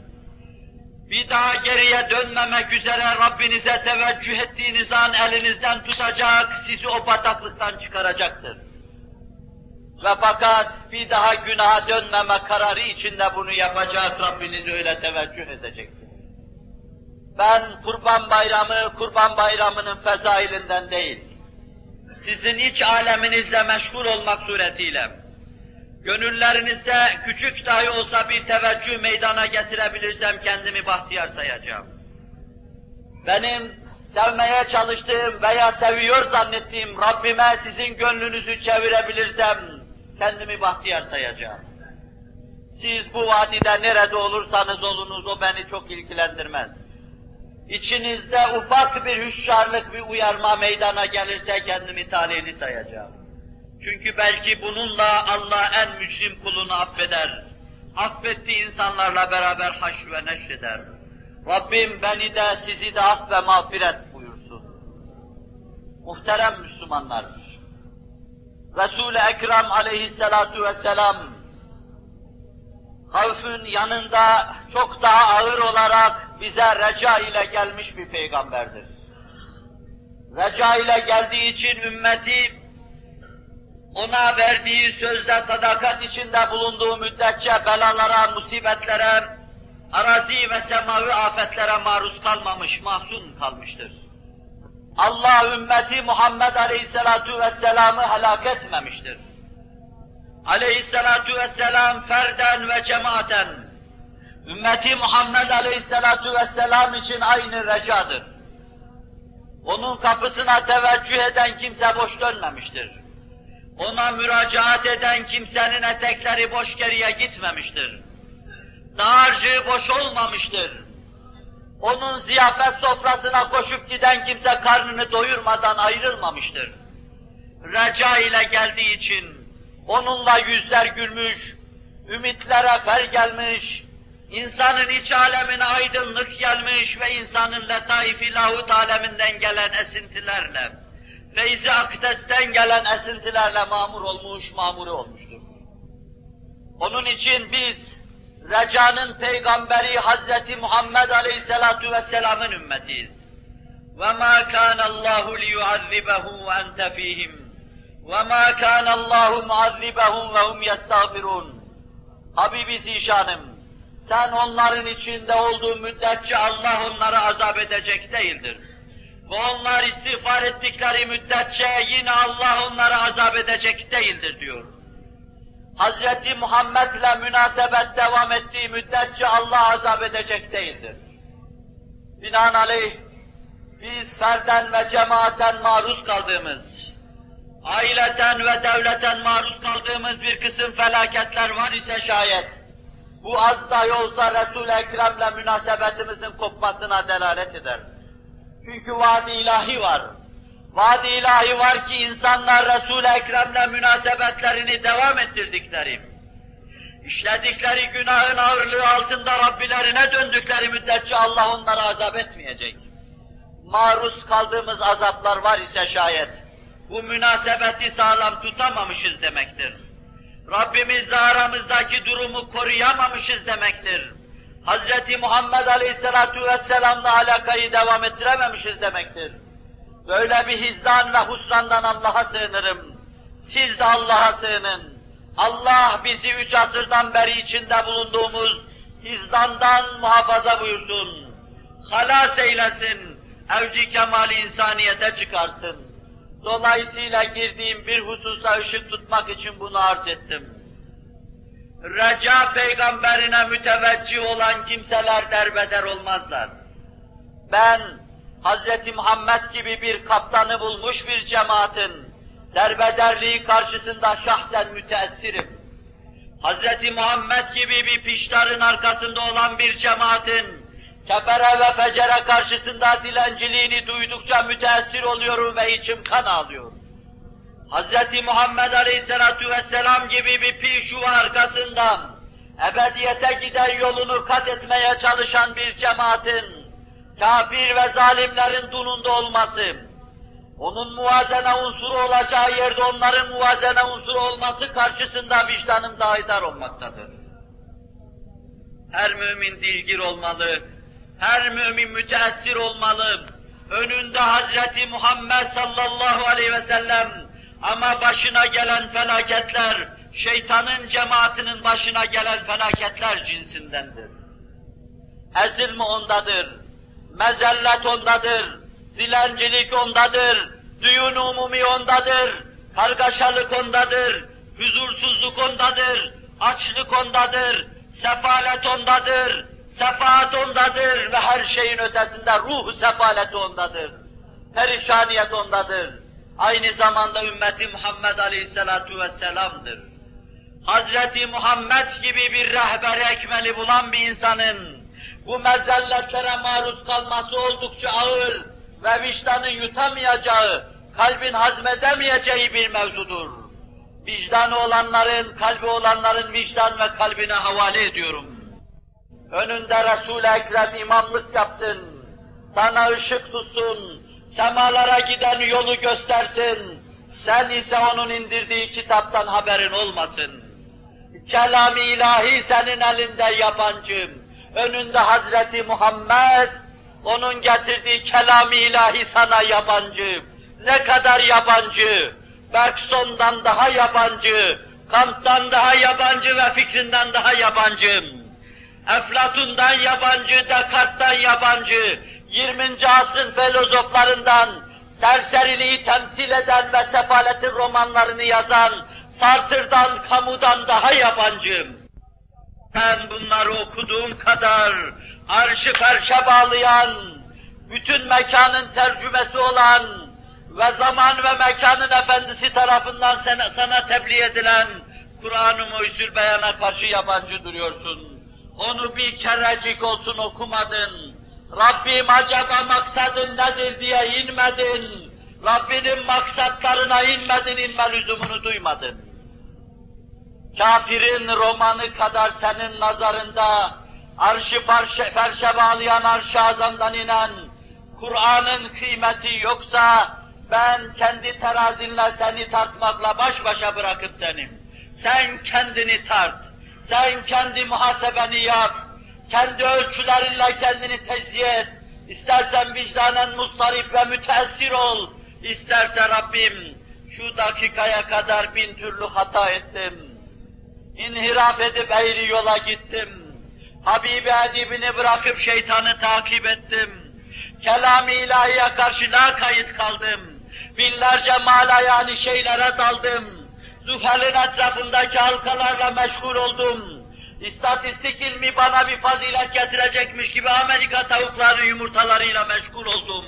bir daha geriye dönmemek üzere Rabbinize teveccüh ettiğiniz an elinizden tutacak, sizi o bataklıktan çıkaracaktır. Ve fakat bir daha günaha dönmeme kararı içinde bunu yapacak Rabbiniz öyle teveccüh edecektir. Ben kurban bayramı, kurban bayramının fezailinden değil, sizin iç aleminizle meşgul olmak suretiyle, gönüllerinizde küçük dahi olsa bir teveccüh meydana getirebilirsem kendimi bahtiyar sayacağım. Benim sevmeye çalıştığım veya seviyor zannettiğim Rabbime sizin gönlünüzü çevirebilirsem kendimi bahtiyar sayacağım. Siz bu vadide nerede olursanız olunuz o beni çok ilgilendirmez. İçinizde ufak bir hüşşarlık, bir uyarma meydana gelirse kendimi talihli sayacağım. Çünkü belki bununla Allah en mücrim kulunu affeder. Affettiği insanlarla beraber haş ve neşreder. Rabbim beni de sizi de af ve mağfiret buyursun. Muhterem Müslümanlar, Resul-i Ekrem aleyhissalatu vesselam, havfün yanında çok daha ağır olarak bize reca ile gelmiş bir peygamberdir. Reca ile geldiği için ümmeti ona verdiği sözde sadakat içinde bulunduğu müddetçe belalara, musibetlere, arazi ve semavi afetlere maruz kalmamış, mahzun kalmıştır. Allah ümmeti Muhammed Aleyhisselatu Vesselam'ı helak etmemiştir. Aleyhisselatu Vesselam ferden ve cemaaten, ümmeti Muhammed Aleyhisselatu Vesselam için aynı recadır. Onun kapısına teveccüh eden kimse boş dönmemiştir. Ona müracaat eden kimsenin etekleri boş geriye gitmemiştir. Dağarcığı boş olmamıştır. Onun ziyafet sofrasına koşup giden kimse karnını doyurmadan ayrılmamıştır. Reca ile geldiği için onunla yüzler gülmüş, ümitlere fer gelmiş, insanın iç alemine aydınlık gelmiş ve insanın letaif-i lahut aleminden gelen esintilerle, feyzi akdesten gelen esintilerle mamur olmuş, mamuru olmuştur. Onun için biz, Reca'nın peygamberi Hazreti Muhammed Aleyhisselatu Vesselam'ın ümmetiyiz. وَمَا كَانَ اللّٰهُ لِيُعَذِّبَهُمْ وَاَنْتَ ف۪يهِمْ وَمَا كَانَ اللّٰهُ مُعَذِّبَهُمْ وَهُمْ يَسْتَغْفِرُونَ Habibi Zişanım, sen onların içinde olduğu müddetçe Allah onları azap edecek değildir. Onlar istiğfar ettikleri müddetçe yine Allah onları azap edecek değildir diyor. Hz. Muhammed'le münasebet devam ettiği müddetçe Allah azap edecek değildir. Binaenaleyh biz ferden ve cemaaten maruz kaldığımız, aileten ve devleten maruz kaldığımız bir kısım felaketler var ise şayet, bu az dahi olsa Resul-i Ekrem'le münasebetimizin kopmasına delalet eder. Çünkü vaadi ilahi var. Vaadi ilahi var ki insanlar Resul-i Ekrem'le münasebetlerini devam ettirdikleri, işledikleri günahın ağırlığı altında Rabbilerine döndükleri müddetçe Allah onları azap etmeyecek. Maruz kaldığımız azaplar var ise şayet, bu münasebeti sağlam tutamamışız demektir. Rabbimizle aramızdaki durumu koruyamamışız demektir. Hz. Muhammed Aleyhisselatü Vesselam'la alakayı devam ettirememişiz demektir. Böyle bir hizdan ve husrandan Allah'a sığınırım. Siz de Allah'a sığının. Allah bizi üç asırdan beri içinde bulunduğumuz hizdandan muhafaza buyursun. Halas eylesin, evci kemali insaniyete çıkarsın. Dolayısıyla girdiğim bir hususa ışık tutmak için bunu arz ettim. Reca peygamberine müteveccih olan kimseler derbeder olmazlar. Ben Hz. Muhammed gibi bir kaptanı bulmuş bir cemaatin derbederliği karşısında şahsen müteessirim. Hz. Muhammed gibi bir piştarın arkasında olan bir cemaatin kefere ve fecere karşısında dilenciliğini duydukça müteessir oluyorum ve içim kan ağlıyor. Hz. Muhammed Aleyhisselatü Vesselam gibi bir pişu arkasından ebediyete giden yolunu kat etmeye çalışan bir cemaatin kafir ve zalimlerin dununda olması, onun muvazene unsuru olacağı yerde onların muvazene unsuru olması karşısında vicdanım daidar olmaktadır. Her mümin dilgir olmalı, her mümin müteessir olmalı. Önünde Hazreti Muhammed sallallahu aleyhi ve sellem ama başına gelen felaketler, şeytanın cemaatinin başına gelen felaketler cinsindendir. Ezilme ondadır, mezellet ondadır, dilencilik ondadır, düğün umumi ondadır, kargaşalık ondadır, huzursuzluk ondadır, açlık ondadır, sefalet ondadır, sefaat ondadır ve her şeyin ötesinde ruh sefalet ondadır. Perişaniyet ondadır. Aynı zamanda ümmeti Muhammed Aleyhisselatu Vesselam'dır. Hazreti Muhammed gibi bir rehber ekmeli bulan bir insanın bu mezelletlere maruz kalması oldukça ağır ve vicdanın yutamayacağı, kalbin hazmedemeyeceği bir mevzudur. Vicdanı olanların, kalbi olanların vicdan ve kalbine havale ediyorum. Önünde Resul-i Ekrem imamlık yapsın, sana ışık tutsun, semalara giden yolu göstersin, sen ise onun indirdiği kitaptan haberin olmasın. Kelam-ı ilahi senin elinde yabancı, önünde Hazreti Muhammed, onun getirdiği kelam-ı ilahi sana yabancı. Ne kadar yabancı, Bergson'dan daha yabancı, Kant'tan daha yabancı ve fikrinden daha yabancı. Eflatun'dan yabancı, Descartes'tan yabancı, 20. asrın filozoflarından, serseriliği temsil eden ve sefaletin romanlarını yazan, Sartre'dan, Camus'dan daha yabancı. Ben bunları okuduğum kadar, arşı ferşe bağlayan, bütün mekanın tercümesi olan ve zaman ve mekanın efendisi tarafından sana, sana tebliğ edilen Kur'an-ı Mucizül Beyan'a karşı yabancı duruyorsun. Onu bir kerecik olsun okumadın. Rabbim acaba maksadın nedir diye inmedin. Rabbinin maksatlarına inmedin, inme lüzumunu duymadın. Kafirin romanı kadar senin nazarında arşı farşe, ferşe bağlayan arş-ı azamdan inen Kur'an'ın kıymeti yoksa ben kendi terazinle seni tartmakla baş başa bırakıp seni. Sen kendini tart, sen kendi muhasebeni yap, kendi ölçülerinle kendini tecziye et. İstersen vicdanen mustarip ve müteessir ol, isterse Rabbim şu dakikaya kadar bin türlü hata ettim. İnhiraf edip eğri yola gittim. Habibi edibini bırakıp şeytanı takip ettim. Kelam-ı ilahiye karşı la kayıt kaldım. Binlerce yani şeylere daldım. Zuhal'in etrafındaki halkalarla meşgul oldum. İstatistik ilmi bana bir fazilet getirecekmiş gibi Amerika tavukları yumurtalarıyla meşgul oldum.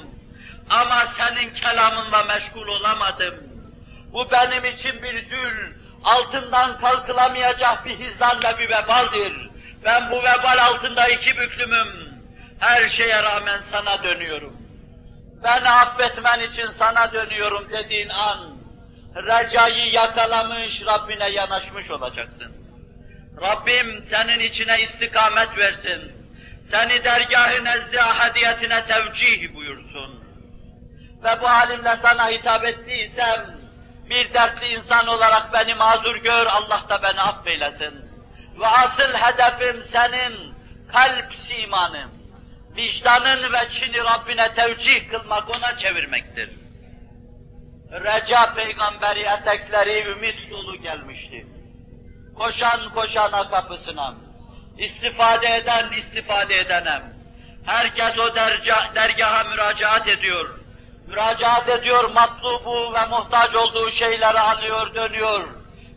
Ama senin kelamınla meşgul olamadım. Bu benim için bir dül, altından kalkılamayacak bir hizdan ve bir vebaldir. Ben bu vebal altında iki büklümüm. Her şeye rağmen sana dönüyorum. Beni affetmen için sana dönüyorum dediğin an, recayı yakalamış, Rabbine yanaşmış olacaksın. Rabbim senin içine istikamet versin. Seni dergâh-ı nezdi ahadiyetine tevcih buyursun. ve bu halimle sana hitap ettiysem, bir dertli insan olarak beni mazur gör, Allah da beni affeylesin. Ve asıl hedefim senin kalp simanın, vicdanın ve çini Rabbine tevcih kılmak, ona çevirmektir. Reca peygamberi etekleri ümit dolu gelmişti. Koşan koşana kapısına, istifade eden istifade edenem. Herkes o dergaha müracaat ediyor. Müracaat ediyor, matlubu ve muhtaç olduğu şeyleri alıyor, dönüyor.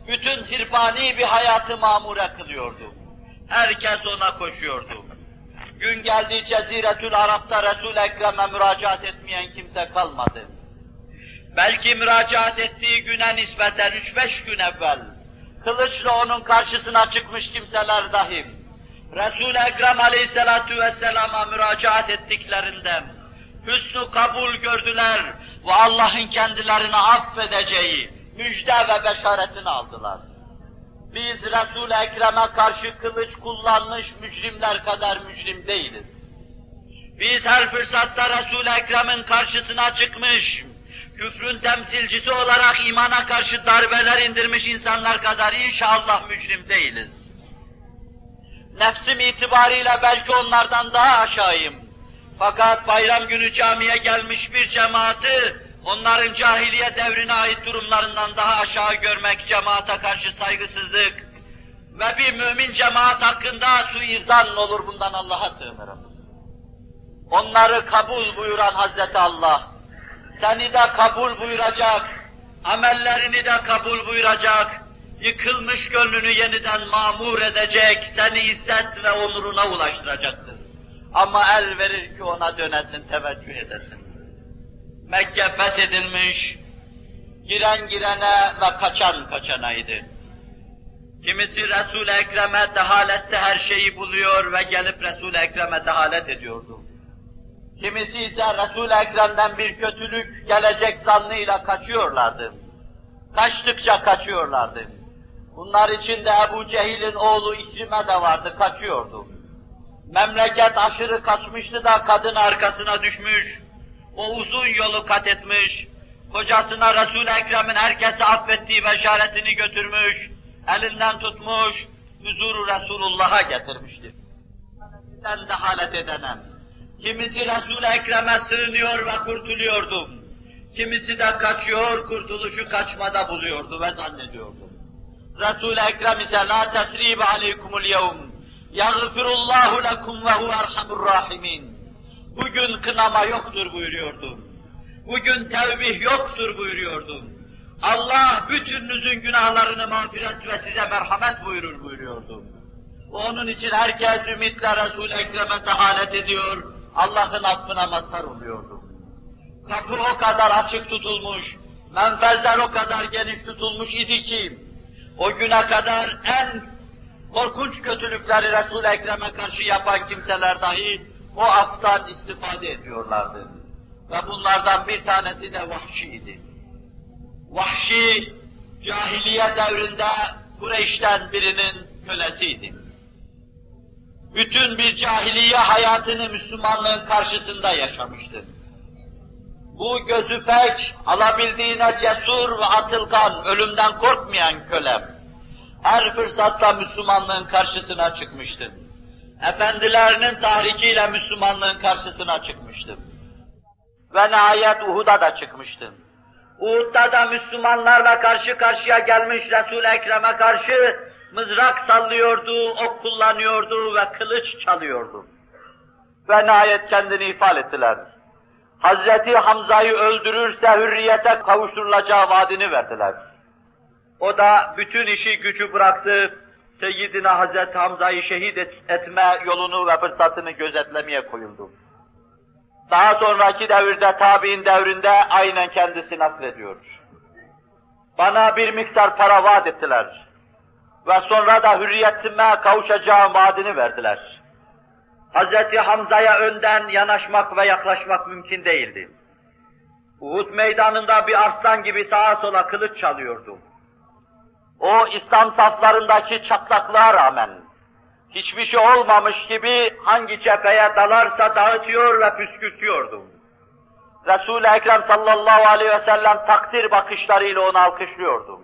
Bütün hirbani bir hayatı mamure kılıyordu. Herkes ona koşuyordu. Gün geldi Ceziretül Arap'ta Resul-i Ekrem'e müracaat etmeyen kimse kalmadı. Belki müracaat ettiği güne nispeten üç beş gün evvel, kılıçla onun karşısına çıkmış kimseler dahi, Resul-i Ekrem aleyhissalatu vesselama müracaat ettiklerinde, hüsnü kabul gördüler ve Allah'ın kendilerini affedeceği müjde ve beşaretini aldılar. Biz Resul-i Ekrem'e karşı kılıç kullanmış mücrimler kadar mücrim değiliz. Biz her fırsatta Resul-i Ekrem'in karşısına çıkmış, küfrün temsilcisi olarak imana karşı darbeler indirmiş insanlar kadar inşallah mücrim değiliz. Nefsim itibariyle belki onlardan daha aşağıyım. Fakat bayram günü camiye gelmiş bir cemaati, onların cahiliye devrine ait durumlarından daha aşağı görmek cemaate karşı saygısızlık ve bir mümin cemaat hakkında suizan olur bundan Allah'a sığınırım. Onları kabul buyuran Hazreti Allah, seni de kabul buyuracak, amellerini de kabul buyuracak, yıkılmış gönlünü yeniden mamur edecek, seni izzet ve onuruna ulaştıracaktır. Ama el verir ki ona dönesin, teveccüh edesin. Mekke fethedilmiş, giren girene ve kaçan kaçanaydı. Kimisi Resul-i Ekrem'e dehalette her şeyi buluyor ve gelip Resul-i Ekrem'e dehalet ediyordu. Kimisi ise Resul-i Ekrem'den bir kötülük gelecek zannıyla kaçıyorlardı. Kaçtıkça kaçıyorlardı. Bunlar içinde Ebu Cehil'in oğlu İkrim'e de vardı, kaçıyordu. Memleket aşırı kaçmıştı da kadın arkasına düşmüş, o uzun yolu kat etmiş, kocasına Resul-i Ekrem'in herkesi affettiği beşaretini götürmüş, elinden tutmuş, huzuru Resulullah'a getirmiştir. Ben de halet edenem. Kimisi Resul-i Ekrem'e sığınıyor ve kurtuluyordu. Kimisi de kaçıyor, kurtuluşu kaçmada buluyordu ve zannediyordu. Resul-i Ekrem ise la tesribe aleykumul yevm. Yagfirullahu lekum ve huve rahimin. Bugün kınama yoktur buyuruyordu. Bugün tevbih yoktur buyuruyordu. Allah bütününüzün günahlarını mağfiret ve size merhamet buyurur buyuruyordu. Onun için herkes ümitle Resul-i Ekrem'e tehalet ediyor, Allah'ın affına mazhar oluyordu. Kapı o kadar açık tutulmuş, menfezler o kadar geniş tutulmuş idi ki, o güne kadar en korkunç kötülükleri Resul-i Ekrem'e karşı yapan kimseler dahi o aftan istifade ediyorlardı. Ve bunlardan bir tanesi de Vahşi'ydi. Vahşi, cahiliye devrinde Kureyş'ten birinin kölesiydi. Bütün bir cahiliye hayatını Müslümanlığın karşısında yaşamıştı. Bu gözü pek, alabildiğine cesur ve atılgan, ölümden korkmayan kölem, her fırsatta Müslümanlığın karşısına çıkmıştı. Efendilerinin tahrikiyle Müslümanlığın karşısına çıkmıştı. Ve nihayet Uhud'a da çıkmıştı. Uhud'da da Müslümanlarla karşı karşıya gelmiş Resul-i Ekrem'e karşı mızrak sallıyordu, ok kullanıyordu ve kılıç çalıyordu. Ve nihayet kendini ifade ettiler. Hazreti Hamza'yı öldürürse hürriyete kavuşturulacağı vaadini verdiler. O da bütün işi gücü bıraktı, Seyyidina Hazreti Hamza'yı şehit et, etme yolunu ve fırsatını gözetlemeye koyuldu. Daha sonraki devirde, tabi'in devrinde aynen kendisi naklediyor. Bana bir miktar para vaat ettiler. Ve sonra da hürriyetime kavuşacağım vaadini verdiler. Hz. Hamza'ya önden yanaşmak ve yaklaşmak mümkün değildi. Uhud meydanında bir arslan gibi sağa sola kılıç çalıyordu. O İslam saflarındaki çatlaklığa rağmen hiçbir şey olmamış gibi hangi cepheye dalarsa dağıtıyor ve püskürtüyordu. Resul-i Ekrem sallallahu aleyhi ve sellem takdir bakışlarıyla onu alkışlıyordu.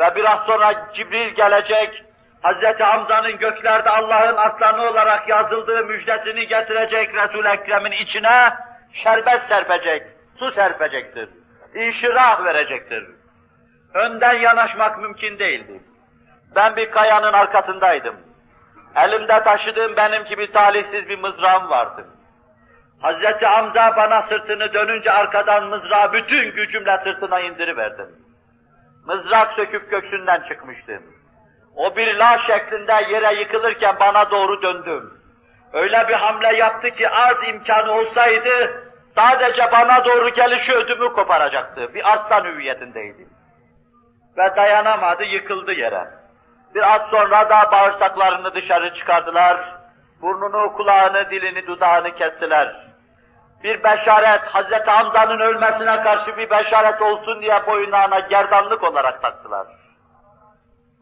Ve biraz sonra Cibril gelecek, Hz. Hamza'nın göklerde Allah'ın aslanı olarak yazıldığı müjdesini getirecek Resul-i Ekrem'in içine şerbet serpecek, su serpecektir. İnşirah verecektir. Önden yanaşmak mümkün değildi. Ben bir kayanın arkasındaydım. Elimde taşıdığım benim gibi talihsiz bir mızrağım vardı. Hazreti Hamza bana sırtını dönünce arkadan mızrağı bütün gücümle sırtına indiriverdim. Mızrak söküp göksünden çıkmıştım. O bir la şeklinde yere yıkılırken bana doğru döndüm. Öyle bir hamle yaptı ki arz imkanı olsaydı sadece bana doğru gelişi ödümü koparacaktı. Bir aslan hüviyetindeydi. Ve dayanamadı, yıkıldı yere. Biraz sonra da bağırsaklarını dışarı çıkardılar. Burnunu, kulağını, dilini, dudağını kestiler. Bir beşaret, Hazreti Hamza'nın ölmesine karşı bir beşaret olsun diye boynlarına gerdanlık olarak taktılar.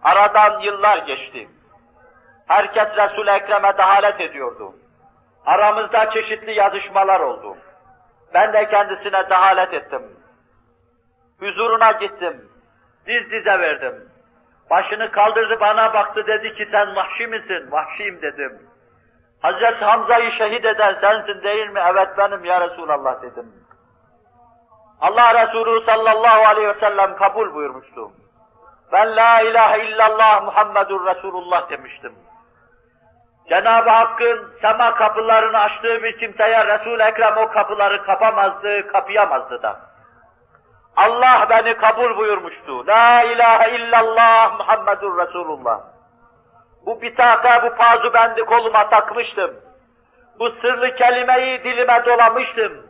Aradan yıllar geçti. Herkes Resul-i Ekrem'e dehalet ediyordu. Aramızda çeşitli yazışmalar oldu. Ben de kendisine dehalet ettim. Huzuruna gittim. Diz dize verdim. Başını kaldırdı bana baktı dedi ki sen vahşi misin? Vahşiyim dedim. Hazreti Hamza'yı şehit eden sensin değil mi? Evet benim ya Resulallah dedim. Allah Resulü sallallahu aleyhi ve sellem kabul buyurmuştu. Ben la ilahe illallah Muhammedur Resulullah demiştim. Cenab-ı Hakk'ın sema kapılarını açtığı bir kimseye Resul-i Ekrem o kapıları kapamazdı, kapayamazdı da. Allah beni kabul buyurmuştu. La ilahe illallah Muhammedur Resulullah. Bu bitaka, bu pazu bendi koluma takmıştım. Bu sırlı kelimeyi dilime dolamıştım.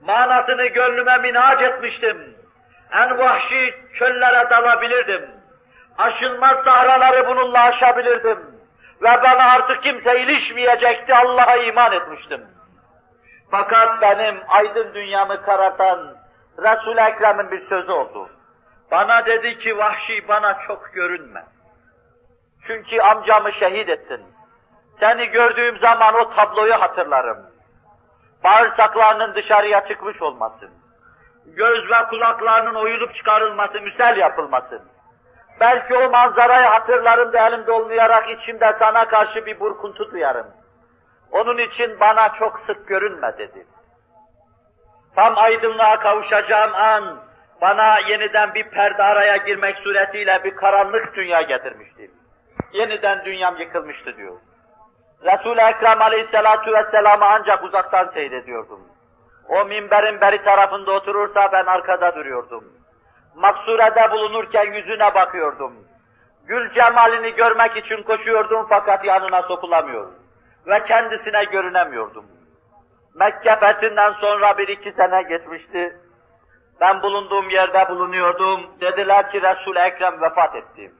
Manasını gönlüme minhac etmiştim. En vahşi çöllere dalabilirdim. Aşılmaz sahraları bununla aşabilirdim. Ve bana artık kimse ilişmeyecekti, Allah'a iman etmiştim. Fakat benim aydın dünyamı karartan Resul-i Ekrem'in bir sözü oldu. Bana dedi ki vahşi bana çok görünme. Çünkü amcamı şehit ettin. Seni gördüğüm zaman o tabloyu hatırlarım. Bağırsaklarının dışarıya çıkmış olması, göz ve kulaklarının oyulup çıkarılması, müsel yapılması. Belki o manzarayı hatırlarım da elimde olmayarak içimde sana karşı bir burkuntu duyarım. Onun için bana çok sık görünme dedi. Tam aydınlığa kavuşacağım an, bana yeniden bir perde araya girmek suretiyle bir karanlık dünya getirmişti. Yeniden dünyam yıkılmıştı diyor. Resul-i Ekrem aleyhissalatu vesselam'ı ancak uzaktan seyrediyordum. O minberin beri tarafında oturursa ben arkada duruyordum. Maksurede bulunurken yüzüne bakıyordum. Gül cemalini görmek için koşuyordum fakat yanına sokulamıyordum. Ve kendisine görünemiyordum. Mekke fethinden sonra bir iki sene geçmişti. Ben bulunduğum yerde bulunuyordum. Dediler ki Resul-i Ekrem vefat etti.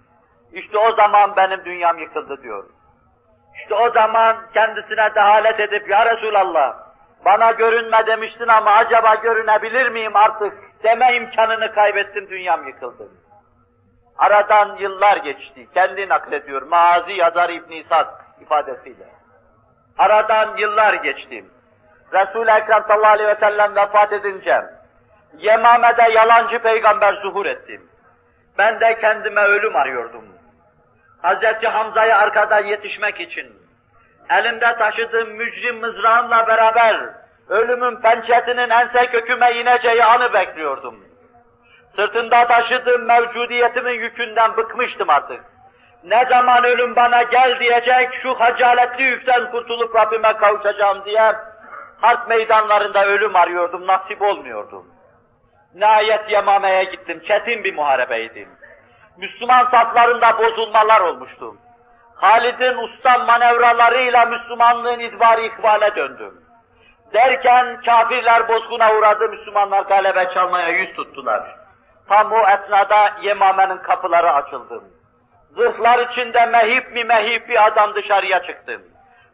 İşte o zaman benim dünyam yıkıldı diyor. İşte o zaman kendisine dehalet edip ya Resulallah bana görünme demiştin ama acaba görünebilir miyim artık deme imkanını kaybettim dünyam yıkıldı. Aradan yıllar geçti. Kendi naklediyor. Maazi yazar İbn İshak ifadesiyle. Aradan yıllar geçti. Resul-i Ekrem sallallahu aleyhi ve sellem vefat edince Yemame'de yalancı peygamber zuhur etti. Ben de kendime ölüm arıyordum. Hazreti Hamza'yı arkadan yetişmek için elimde taşıdığım mücrim mızrağımla beraber ölümün pençetinin ense köküme ineceği anı bekliyordum. Sırtında taşıdığım mevcudiyetimin yükünden bıkmıştım artık. Ne zaman ölüm bana gel diyecek, şu hacaletli yükten kurtulup Rabbime kavuşacağım diye harp meydanlarında ölüm arıyordum, nasip olmuyordu. Nihayet Yemame'ye gittim, çetin bir muharebeydi. Müslüman saflarında bozulmalar olmuştu. Halid'in usta manevralarıyla Müslümanlığın idvarı ikbale döndü. Derken kafirler bozguna uğradı, Müslümanlar galebe çalmaya yüz tuttular. Tam o esnada Yemame'nin kapıları açıldı. Zırhlar içinde mehip mi mehip bir adam dışarıya çıktı.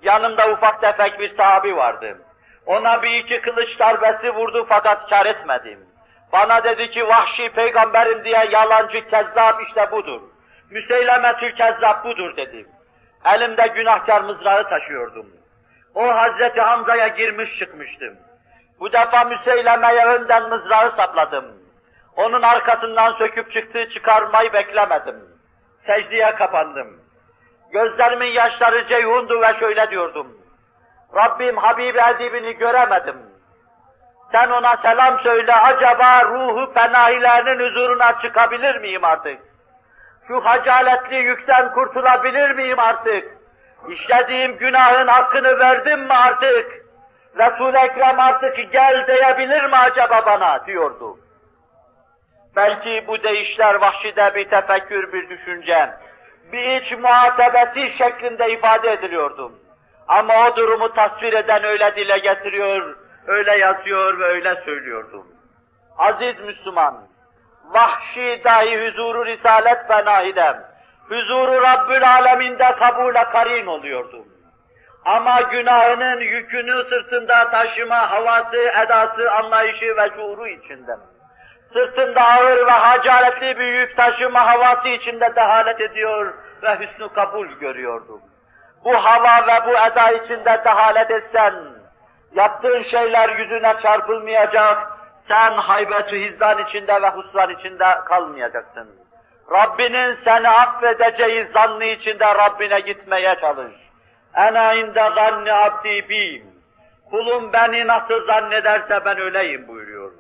Yanında ufak tefek bir sahabi vardı. Ona bir iki kılıç darbesi vurdu fakat kar etmedim. Bana dedi ki vahşi peygamberim diye yalancı kezzap işte budur. Müseylemetül kezzap budur dedim. Elimde günahkar mızrağı taşıyordum. O Hazreti Hamza'ya girmiş çıkmıştım. Bu defa Müseyleme'ye önden mızrağı sapladım. Onun arkasından söküp çıktığı çıkarmayı beklemedim. Secdeye kapandım. Gözlerimin yaşları ceyhundu ve şöyle diyordum. Rabbim Habib Edibini göremedim. Sen ona selam söyle, acaba ruhu penahilerinin huzuruna çıkabilir miyim artık? Şu hacaletli yükten kurtulabilir miyim artık? İşlediğim günahın hakkını verdim mi artık? Resul-i Ekrem artık gel diyebilir mi acaba bana diyordu. Belki bu deyişler vahşide bir tefekkür, bir düşünce, bir iç muhasebesi şeklinde ifade ediliyordu. Ama o durumu tasvir eden öyle dile getiriyor, öyle yazıyor ve öyle söylüyordu. Aziz Müslüman, vahşi dahi huzuru risalet fenahidem, huzuru Rabbül Aleminde kabule karin oluyordu. Ama günahının yükünü sırtında taşıma havası, edası, anlayışı ve şuuru içinde. Sırtında ağır ve hacaletli bir yük taşıma havası içinde dehalet ediyor ve hüsnü kabul görüyordu. Bu hava ve bu eda içinde dehalet etsen, yaptığın şeyler yüzüne çarpılmayacak, sen haybet-ü hizdan içinde ve husran içinde kalmayacaksın. Rabbinin seni affedeceği zannı içinde Rabbine gitmeye çalış. Ena inde zanni abdi bim. Kulum beni nasıl zannederse ben öyleyim buyuruyor.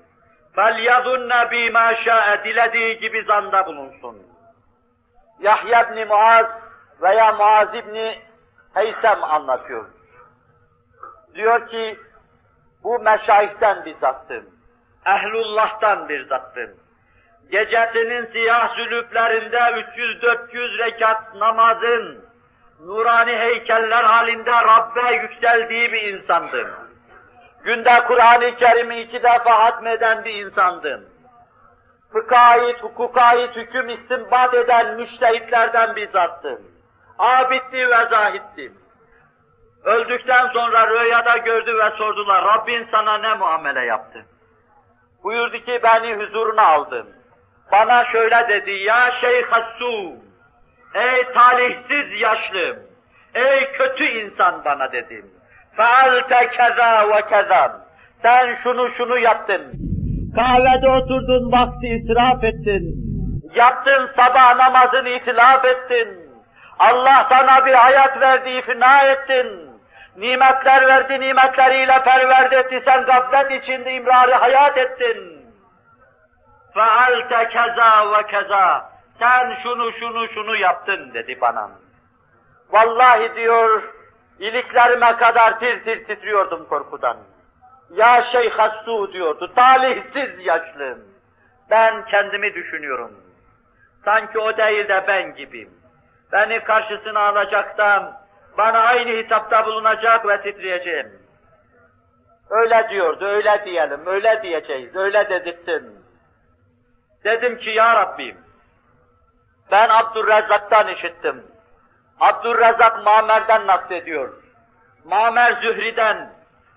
فَلْيَظُنَّ بِمَا شَاءَ Dilediği gibi zanda bulunsun. Yahya ibn Muaz veya Muaz ibn Heysem anlatıyor. Diyor ki, bu meşayihten bir zattım. Ehlullah'tan bir zattım. Gecesinin siyah zülüplerinde 300-400 rekat namazın, nurani heykeller halinde Rabbe yükseldiği bir insandım. Günde Kur'an-ı Kerim'i iki defa hatmeden bir insandım. Fıkha ait, hukuka ait hüküm istinbat eden müştehitlerden bir zattım. Abiddi ve zahittim. Öldükten sonra rüyada gördü ve sordular, Rabbin sana ne muamele yaptı? Buyurdu ki beni huzuruna aldın. Bana şöyle dedi, ya Şeyh Hassum, ey talihsiz yaşlım, ey kötü insan bana dedim. Fealte keza ve keza, sen şunu şunu yaptın. Kahvede oturdun, vakti israf ettin. Yaptın sabah namazını itilaf ettin. Allah sana bir hayat verdi, ifna ettin. Nimetler verdi, nimetleriyle pervert etti, sen gaflet içinde imrarı hayat ettin. Fealte keza ve keza, sen şunu şunu şunu yaptın dedi bana. Vallahi diyor, iliklerime kadar tir tir titriyordum korkudan. Ya Şeyh Hassu diyordu, talihsiz yaşlım. Ben kendimi düşünüyorum. Sanki o değil de ben gibiyim. Beni karşısına alacaktan, bana aynı hitapta bulunacak ve titreyeceğim. Öyle diyordu, öyle diyelim, öyle diyeceğiz, öyle dedirttin. Dedim ki ya Rabbim, ben Abdurrezzak'tan işittim. Abdurrezzak Mamer'den naklediyor. Mamer Zühri'den,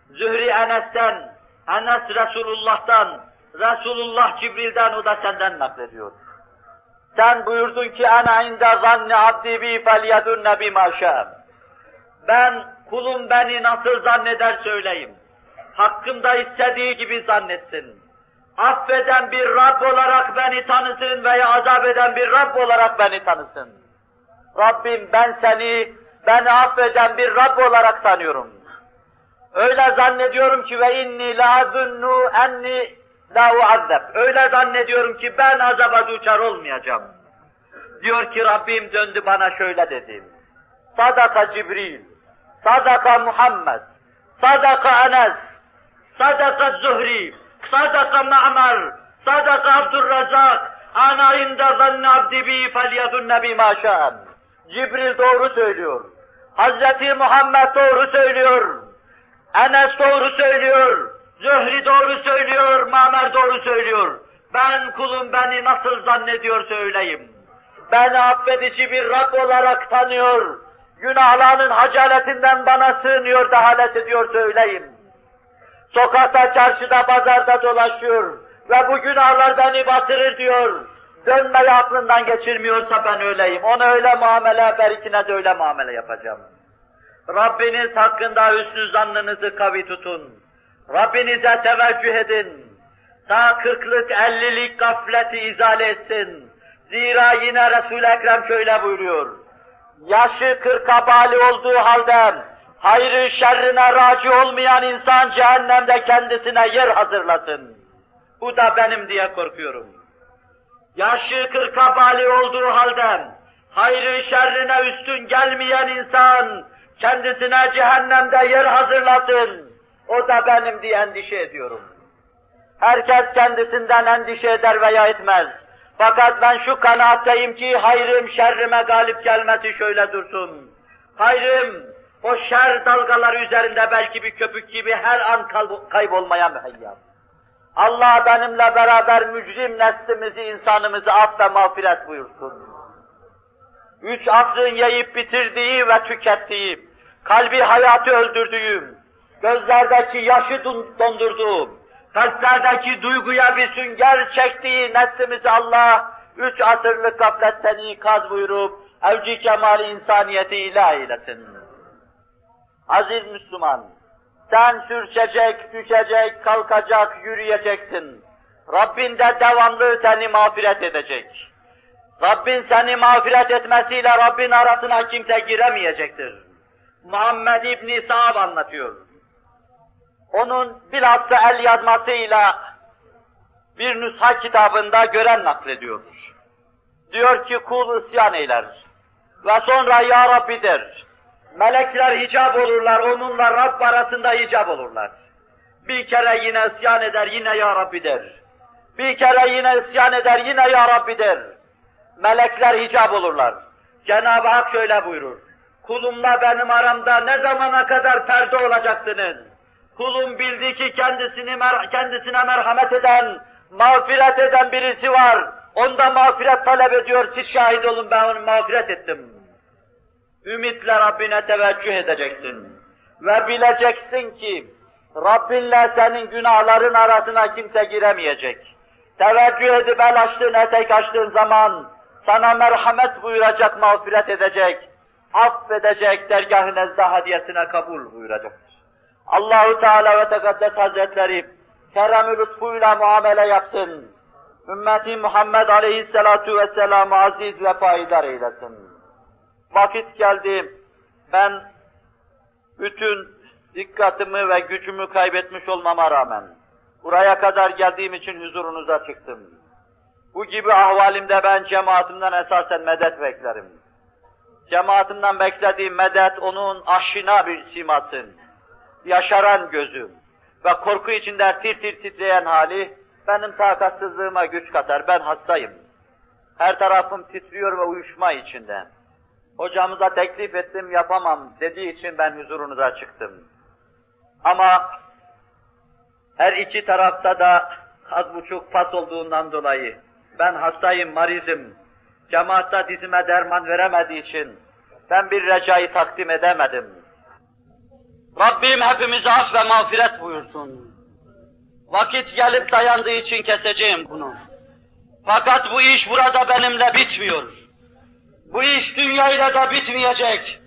Zühri Enes'ten, Enes Resulullah'tan, Resulullah Cibril'den, o da senden naklediyor. Sen buyurdun ki ana inde zanni abdi bi felyedunne bima Ben kulum beni nasıl zanneder söyleyeyim. Hakkımda istediği gibi zannetsin. Affeden bir Rab olarak beni tanısın veya azap eden bir Rab olarak beni tanısın. Rabbim ben seni, beni affeden bir Rab olarak tanıyorum. Öyle zannediyorum ki ve inni la zunnu enni la uazzeb. Öyle zannediyorum ki ben azaba duçar olmayacağım. Diyor ki Rabbim döndü bana şöyle dedi. Sadaka Cibril, sadaka Muhammed, sadaka Enes, sadaka Zuhri, sadaka Ma'mar, sadaka Abdurrazak, ana inde zanne abdi bi felyadunne bima şa'an. Cibril doğru söylüyor. Hazreti Muhammed doğru söylüyor. Enes doğru söylüyor. Zühri doğru söylüyor. Mamer doğru söylüyor. Ben kulum beni nasıl zannediyor söyleyeyim. Beni affedici bir Rab olarak tanıyor. Günahlarının hacaletinden bana sığınıyor, dehalet ediyor söyleyeyim. Sokakta, çarşıda, pazarda dolaşıyor ve bu günahlar beni batırır diyor. Dönmeyi aklından geçirmiyorsa ben öyleyim. Ona öyle muamele, berikine de öyle muamele yapacağım. Rabbiniz hakkında hüsnü zannınızı kavi tutun. Rabbinize teveccüh edin. Ta kırklık, ellilik gafleti izale etsin. Zira yine Resul-i Ekrem şöyle buyuruyor. Yaşı kırka bali olduğu halde hayrı şerrine raci olmayan insan cehennemde kendisine yer hazırlasın. Bu da benim diye korkuyorum. Yaşı kırka bali olduğu halde hayrı şerrine üstün gelmeyen insan kendisine cehennemde yer hazırlasın. O da benim diye endişe ediyorum. Herkes kendisinden endişe eder veya etmez. Fakat ben şu kanaatteyim ki hayrım şerrime galip gelmesi şöyle dursun. Hayrım o şer dalgaları üzerinde belki bir köpük gibi her an kaybolmaya müheyyar. Allah benimle beraber mücrim neslimizi, insanımızı af ve mağfiret buyursun. Üç asrın yiyip bitirdiği ve tükettiği, kalbi hayatı öldürdüğüm, gözlerdeki yaşı dondurduğum, kalplerdeki duyguya bir sünger çektiği neslimizi Allah, üç asırlık gafletten ikaz buyurup, evci kemali insaniyeti ilah eylesin. Aziz Müslüman, sen sürçecek, düşecek, kalkacak, yürüyeceksin. Rabbin de devamlı seni mağfiret edecek. Rabbin seni mağfiret etmesiyle Rabbin arasına kimse giremeyecektir. Muhammed İbni Sa'b anlatıyor. Onun bilhassa el yazmasıyla bir nüsha kitabında gören naklediyor. Diyor ki kul isyan eyler ve sonra Ya Rabbi der. Melekler hicap olurlar, onunla Rabb arasında hicap olurlar. Bir kere yine isyan eder, yine Ya Rabbi der. Bir kere yine isyan eder, yine Ya Rabbi der. Melekler hicap olurlar. Cenab-ı Hak şöyle buyurur. Kulumla benim aramda ne zamana kadar perde olacaksınız? Kulum bildi ki kendisini mer kendisine merhamet eden, mağfiret eden birisi var. Onda mağfiret talep ediyor, siz şahit olun ben onu mağfiret ettim. Ümitle Rabbine teveccüh edeceksin. Ve bileceksin ki Rabbinle senin günahların arasına kimse giremeyecek. Teveccüh edip el açtığın, etek açtığın zaman sana merhamet buyuracak, mağfiret edecek, affedecek, dergah-ı nezda hadiyetine kabul buyuracaktır. Allahu Teala ve Tekaddes Hazretleri kerem-ü lütfuyla muamele yapsın. Ümmeti Muhammed Aleyhisselatu Vesselam'ı aziz ve payidar eylesin. Vakit geldi, ben bütün dikkatimi ve gücümü kaybetmiş olmama rağmen buraya kadar geldiğim için huzurunuza çıktım. Bu gibi ahvalimde ben cemaatimden esasen medet beklerim. Cemaatimden beklediğim medet onun aşina bir simasın, yaşaran gözüm ve korku içinde tir tir titreyen hali benim takatsızlığıma güç katar, ben hastayım. Her tarafım titriyor ve uyuşma içinde. Hocamıza teklif ettim, yapamam dediği için ben huzurunuza çıktım. Ama her iki tarafta da az buçuk pas olduğundan dolayı ben hastayım, marizim, cemaatta dizime derman veremediği için ben bir recayı takdim edemedim. Rabbim hepimize af ve mağfiret buyursun. Vakit gelip dayandığı için keseceğim bunu. Fakat bu iş burada benimle bitmiyor. Bu iş dünyayla da bitmeyecek.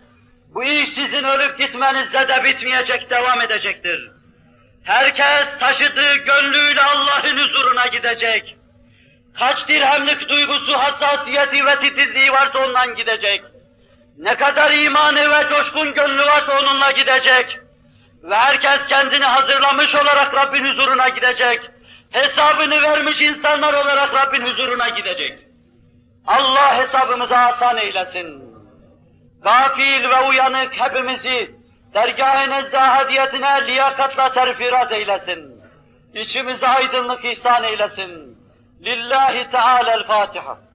Bu iş sizin ölüp gitmenizle de bitmeyecek, devam edecektir. Herkes taşıdığı gönlüyle Allah'ın huzuruna gidecek. Kaç dirhemlik duygusu, hassasiyeti ve titizliği varsa ondan gidecek. Ne kadar imanı ve coşkun gönlü varsa onunla gidecek. Ve herkes kendini hazırlamış olarak Rabbin huzuruna gidecek. Hesabını vermiş insanlar olarak Rabbin huzuruna gidecek. Allah hesabımızı asan eylesin. Gafil ve uyanık hepimizi dergâh-ı nezda hadiyetine liyakatla serfiraz eylesin. İçimize aydınlık ihsan eylesin. Lillahi Teala'l-Fatiha.